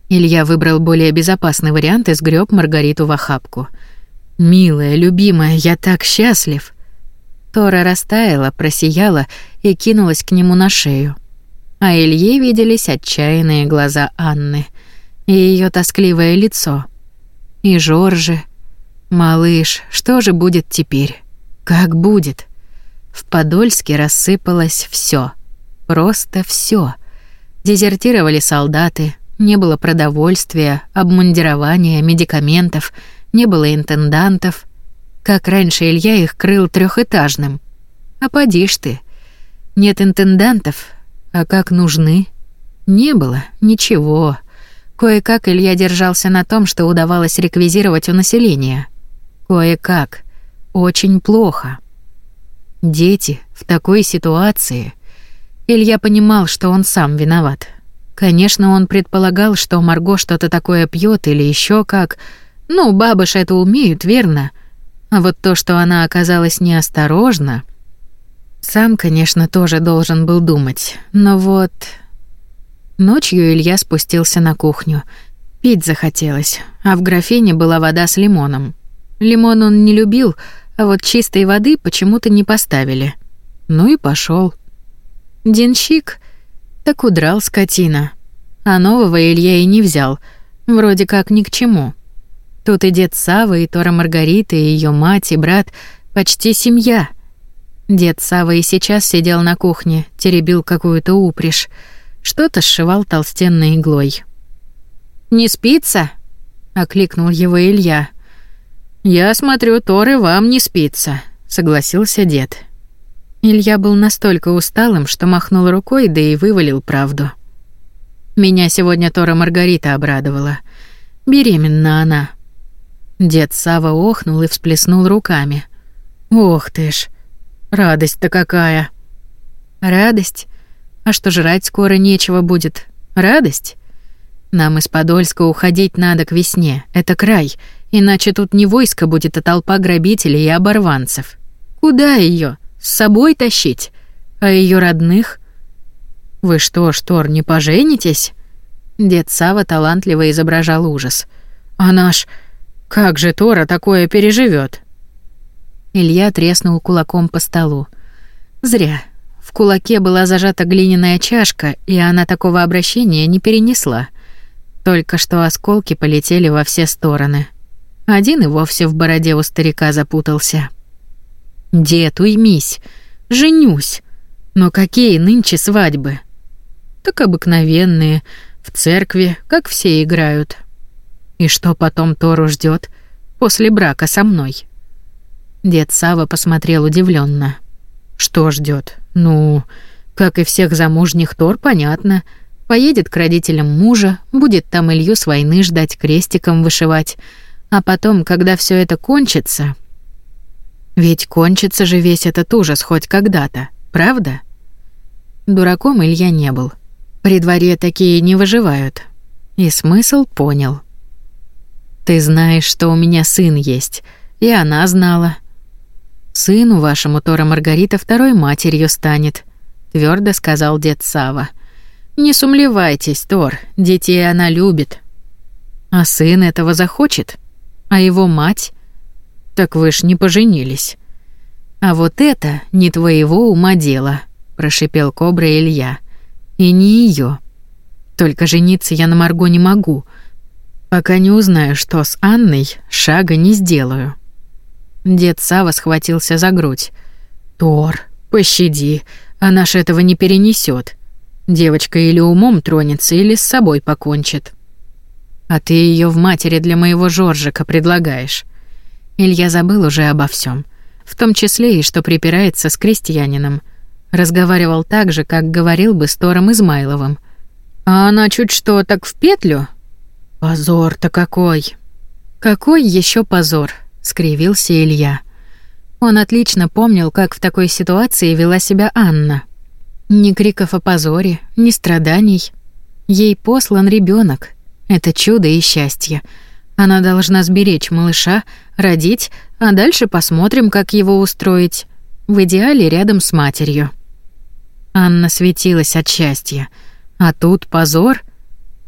Илья выбрал более безопасный вариант и сгреб Маргариту в охапку. «Милая, любимая, я так счастлив!» Тора растаяла, просияла и кинулась к нему на шею. А Илье виделись отчаянные глаза Анны — и ее тоскливое лицо. И Жоржи. Малыш, что же будет теперь? Как будет? В Подольске рассыпалось все, Просто все. Дезертировали солдаты, не было продовольствия, обмундирования, медикаментов, не было интендантов. Как раньше Илья их крыл трехэтажным. А поди ж ты. Нет интендантов, а как нужны? Не было ничего. Кое-как Илья держался на том, что удавалось реквизировать у населения. Кое-как. Очень плохо. Дети в такой ситуации. Илья понимал, что он сам виноват. Конечно, он предполагал, что Марго что-то такое пьет или еще как. Ну, бабыш это умеют, верно? А вот то, что она оказалась неосторожна... Сам, конечно, тоже должен был думать. Но вот... Ночью Илья спустился на кухню. Пить захотелось, а в графине была вода с лимоном. Лимон он не любил, а вот чистой воды почему-то не поставили. Ну и пошел. Денщик так удрал скотина. А нового Илья и не взял, вроде как ни к чему. Тут и дед Сава, и Тора Маргарита, и ее мать, и брат, почти семья. Дед Сава и сейчас сидел на кухне, теребил какую-то упряжь. Что-то сшивал толстенной иглой. «Не спится?» — окликнул его Илья. «Я смотрю, Торы вам не спится», — согласился дед. Илья был настолько усталым, что махнул рукой, да и вывалил правду. «Меня сегодня Тора Маргарита обрадовала. Беременна она». Дед Сава охнул и всплеснул руками. «Ох ты ж, радость-то какая!» «Радость? А что жрать скоро нечего будет? Радость? Нам из Подольска уходить надо к весне. Это край. Иначе тут не войско будет, а толпа грабителей и оборванцев. Куда ее? С собой тащить? А ее родных? Вы что, Штор, не поженитесь? Дед Сава талантливо изображал ужас. А наш... Как же Тора такое переживет? Илья треснул кулаком по столу. Зря. В кулаке была зажата глиняная чашка, и она такого обращения не перенесла. Только что осколки полетели во все стороны. Один и вовсе в бороде у старика запутался. «Дед, уймись, женюсь. Но какие нынче свадьбы?» «Так обыкновенные, в церкви, как все играют». «И что потом Тору ждет после брака со мной?» Дед Сава посмотрел удивленно. «Что ждет? Ну, как и всех замужних Тор, понятно. Поедет к родителям мужа, будет там Илью с войны ждать, крестиком вышивать. А потом, когда все это кончится... Ведь кончится же весь этот ужас хоть когда-то, правда? Дураком Илья не был. При дворе такие не выживают. И смысл понял. Ты знаешь, что у меня сын есть, и она знала. Сыну вашему Тора Маргарита второй матерью станет, твердо сказал дед Сава. Не сумлевайтесь, Тор, детей она любит. А сын этого захочет? А его мать? Так вы ж не поженились. А вот это не твоего ума дело, прошипел кобра Илья. И не ее. Только жениться я на Марго не могу. Пока не узнаю, что с Анной, шага не сделаю. Дед Сава схватился за грудь. Тор, пощади, она ж этого не перенесет. Девочка или умом тронется, или с собой покончит. А ты ее в матери для моего Жоржика предлагаешь. Илья забыл уже обо всем, в том числе и что припирается с крестьянином. Разговаривал так же, как говорил бы с Тором Измайловым. А она чуть что так в петлю? Позор-то какой. Какой еще позор, скривился Илья. Он отлично помнил, как в такой ситуации вела себя Анна. Ни криков о позоре, ни страданий. Ей послан ребенок. Это чудо и счастье. Она должна сберечь малыша, родить, а дальше посмотрим, как его устроить. В идеале рядом с матерью. Анна светилась от счастья. А тут позор?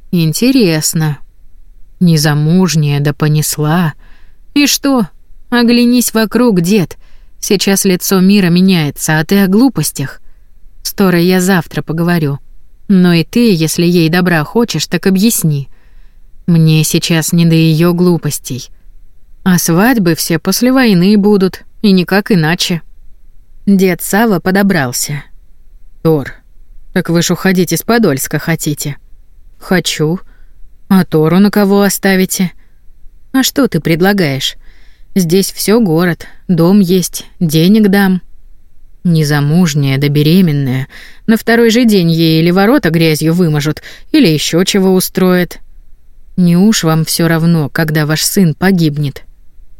Интересно. Незамужняя да понесла. И что? Оглянись вокруг, дед. Сейчас лицо мира меняется, а ты о глупостях. С Торой я завтра поговорю. Но и ты, если ей добра хочешь, так объясни. Мне сейчас не до ее глупостей. А свадьбы все после войны будут, и никак иначе. Дед Сава подобрался. Тор, так вы ж уходить из Подольска хотите? Хочу. А Тору на кого оставите? А что ты предлагаешь? Здесь все город, дом есть, денег дам. Незамужняя да беременная. На второй же день ей или ворота грязью вымажут, или еще чего устроят. Не уж вам все равно, когда ваш сын погибнет.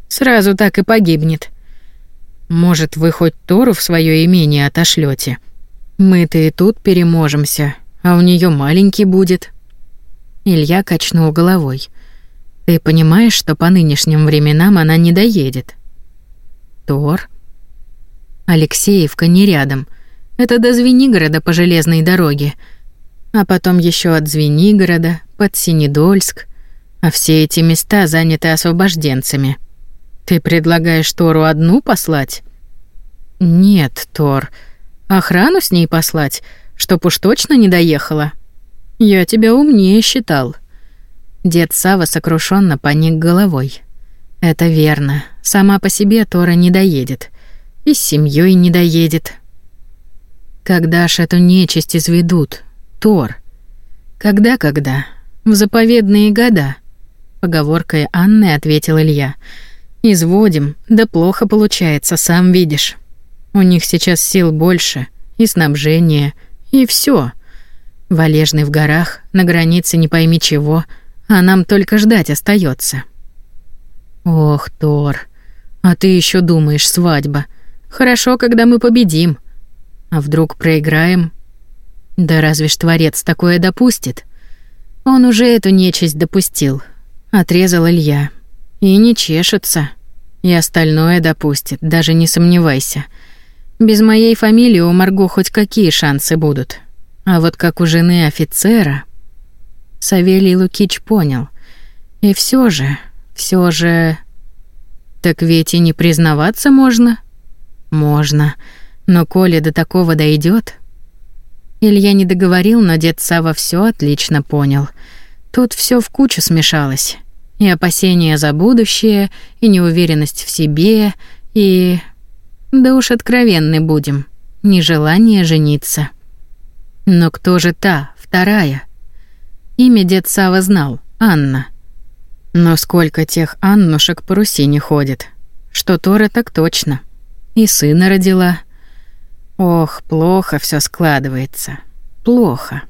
Сразу так и погибнет. Может, вы хоть Тору в свое имение отошлете. Мы-то и тут переможемся, а у нее маленький будет. Илья качнул головой. Ты понимаешь, что по нынешним временам она не доедет? Тор Алексеевка не рядом. Это до Звенигорода по железной дороге. А потом еще от Звенигорода под Синедольск. А все эти места заняты освобожденцами. Ты предлагаешь Тору одну послать? Нет, Тор. Охрану с ней послать, чтоб уж точно не доехала. Я тебя умнее считал. Дед Сава сокрушенно поник головой. Это верно. Сама по себе Тора не доедет и с семьей не доедет. Когда ж эту нечисть изведут, Тор? Когда-когда? В заповедные года? Поговоркой Анны ответил Илья. Изводим, да плохо получается, сам видишь. У них сейчас сил больше, и снабжение, и все. Валежный в горах, на границе не пойми чего, а нам только ждать остается. Ох, Тор, а ты еще думаешь, свадьба. Хорошо, когда мы победим. А вдруг проиграем? Да разве ж Творец такое допустит? Он уже эту нечисть допустил. Отрезал Илья. И не чешется. И остальное допустит, даже не сомневайся. Без моей фамилии у Марго хоть какие шансы будут. А вот как у жены офицера... Савелий Лукич понял. И все же, все же... Так ведь и не признаваться можно. Можно. Но коли до такого дойдет, Илья не договорил, но дед Сава все отлично понял. Тут все в кучу смешалось. И опасения за будущее, и неуверенность в себе, и... Да уж откровенны будем. Нежелание жениться. Но кто же та, вторая? Имя дед Сава знал — Анна. Но сколько тех Аннушек по Руси не ходит. Что Тора так точно. И сына родила. Ох, плохо все складывается. Плохо.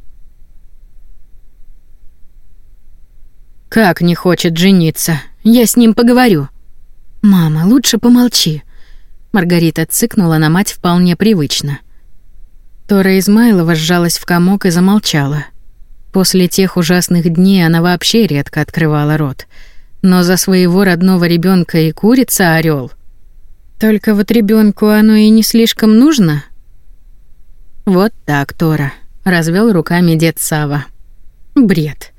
Как не хочет жениться? Я с ним поговорю. Мама, лучше помолчи. Маргарита цыкнула на мать вполне привычно. Тора Измайлова сжалась в комок и замолчала. После тех ужасных дней она вообще редко открывала рот. Но за своего родного ребенка и курица орел. Только вот ребенку оно и не слишком нужно. Вот так, Тора, развел руками дед Сава. Бред.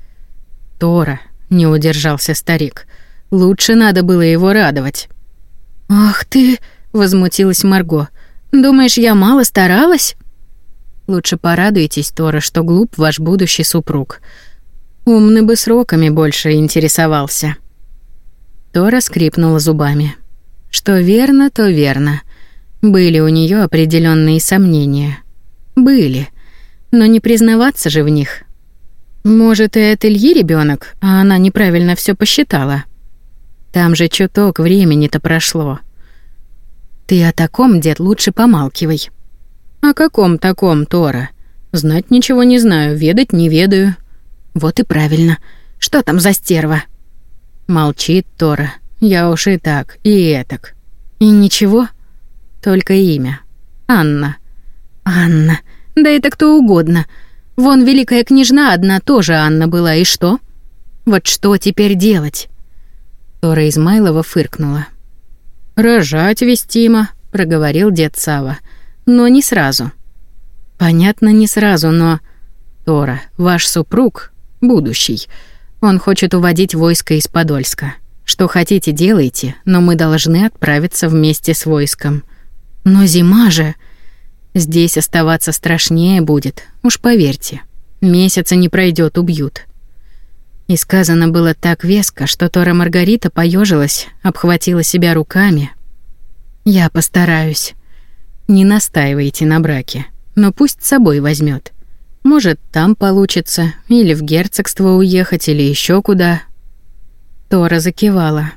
Тора, не удержался старик. Лучше надо было его радовать. Ах ты, возмутилась Марго. Думаешь, я мало старалась? Лучше порадуйтесь, Тора, что глуп ваш будущий супруг. Умный бы сроками больше интересовался. Тора скрипнула зубами. Что верно, то верно. Были у нее определенные сомнения. Были. Но не признаваться же в них. Может, и от Ильи ребенок, а она неправильно все посчитала. Там же чуток времени-то прошло. Ты о таком, дед, лучше помалкивай. О каком таком, Тора? Знать ничего не знаю, ведать не ведаю. Вот и правильно. Что там за стерва? Молчит Тора. Я уж и так, и этак. И ничего? Только имя. Анна. Анна. Да это кто угодно. Вон великая княжна одна тоже Анна была, и что? Вот что теперь делать? Тора Измайлова фыркнула. «Рожать вестимо», — проговорил дед Сава. «Но не сразу». «Понятно, не сразу, но...» «Тора, ваш супруг, будущий, он хочет уводить войско из Подольска. Что хотите, делайте, но мы должны отправиться вместе с войском». «Но зима же...» Здесь оставаться страшнее будет, уж поверьте. Месяца не пройдет, убьют. И сказано было так веско, что Тора Маргарита поежилась, обхватила себя руками. Я постараюсь. Не настаивайте на браке, но пусть с собой возьмет. Может, там получится, или в герцогство уехать, или еще куда. Тора закивала.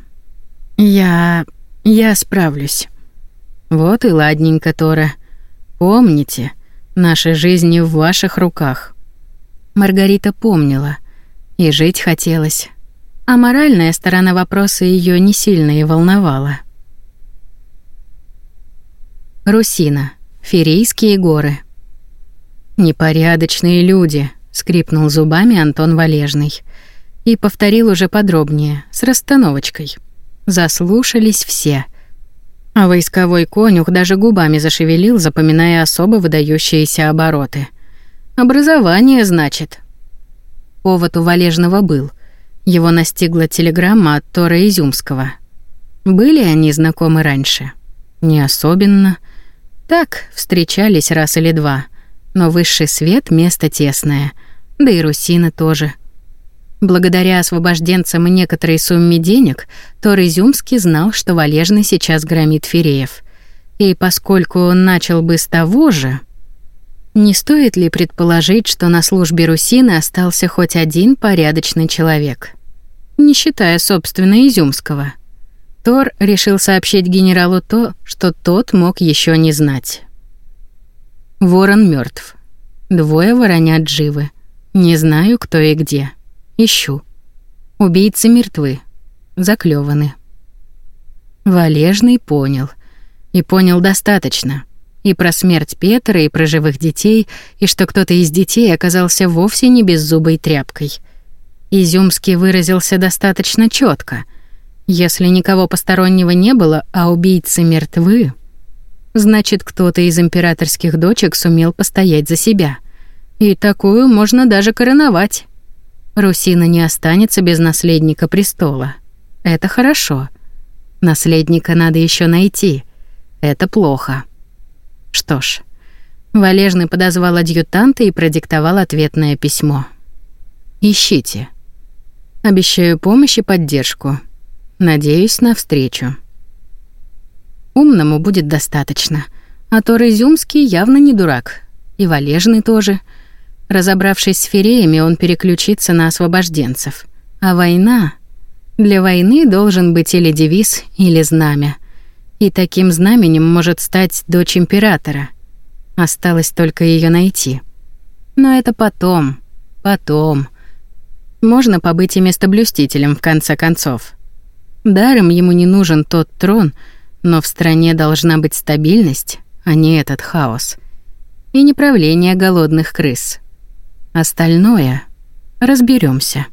Я... я справлюсь. Вот и ладненько, Тора. Помните, наша жизнь в ваших руках. Маргарита помнила, и жить хотелось. А моральная сторона вопроса ее не сильно и волновала. Русина. Ферейские горы. Непорядочные люди, скрипнул зубами Антон Валежный и повторил уже подробнее, с расстановочкой. Заслушались все — а войсковой конюх даже губами зашевелил, запоминая особо выдающиеся обороты. «Образование, значит». Повод у Валежного был. Его настигла телеграмма от Тора Изюмского. Были они знакомы раньше? Не особенно. Так, встречались раз или два. Но высший свет — место тесное. Да и русины тоже — Благодаря освобожденцам и некоторой сумме денег, Тор Изюмский знал, что Валежный сейчас громит Фиреев. И поскольку он начал бы с того же, не стоит ли предположить, что на службе Русины остался хоть один порядочный человек? Не считая, собственно, Изюмского. Тор решил сообщить генералу то, что тот мог еще не знать. Ворон мертв. Двое воронят живы. Не знаю, кто и где. Ищу. Убийцы мертвы. Заклеваны. Валежный понял. И понял достаточно. И про смерть Петра, и про живых детей, и что кто-то из детей оказался вовсе не беззубой тряпкой. Изюмский выразился достаточно четко. Если никого постороннего не было, а убийцы мертвы, значит, кто-то из императорских дочек сумел постоять за себя. И такую можно даже короновать. Русина не останется без наследника престола. Это хорошо. Наследника надо еще найти. Это плохо. Что ж, Валежный подозвал адъютанта и продиктовал ответное письмо. «Ищите. Обещаю помощь и поддержку. Надеюсь на встречу. Умному будет достаточно, а то Рызюмский явно не дурак, и Валежный тоже. Разобравшись с фереями, он переключится на освобожденцев. А война... Для войны должен быть или девиз, или знамя. И таким знаменем может стать дочь императора. Осталось только ее найти. Но это потом, потом. Можно побыть и местоблюстителем в конце концов. Даром ему не нужен тот трон, но в стране должна быть стабильность, а не этот хаос. И не правление голодных крыс. Остальное разберемся.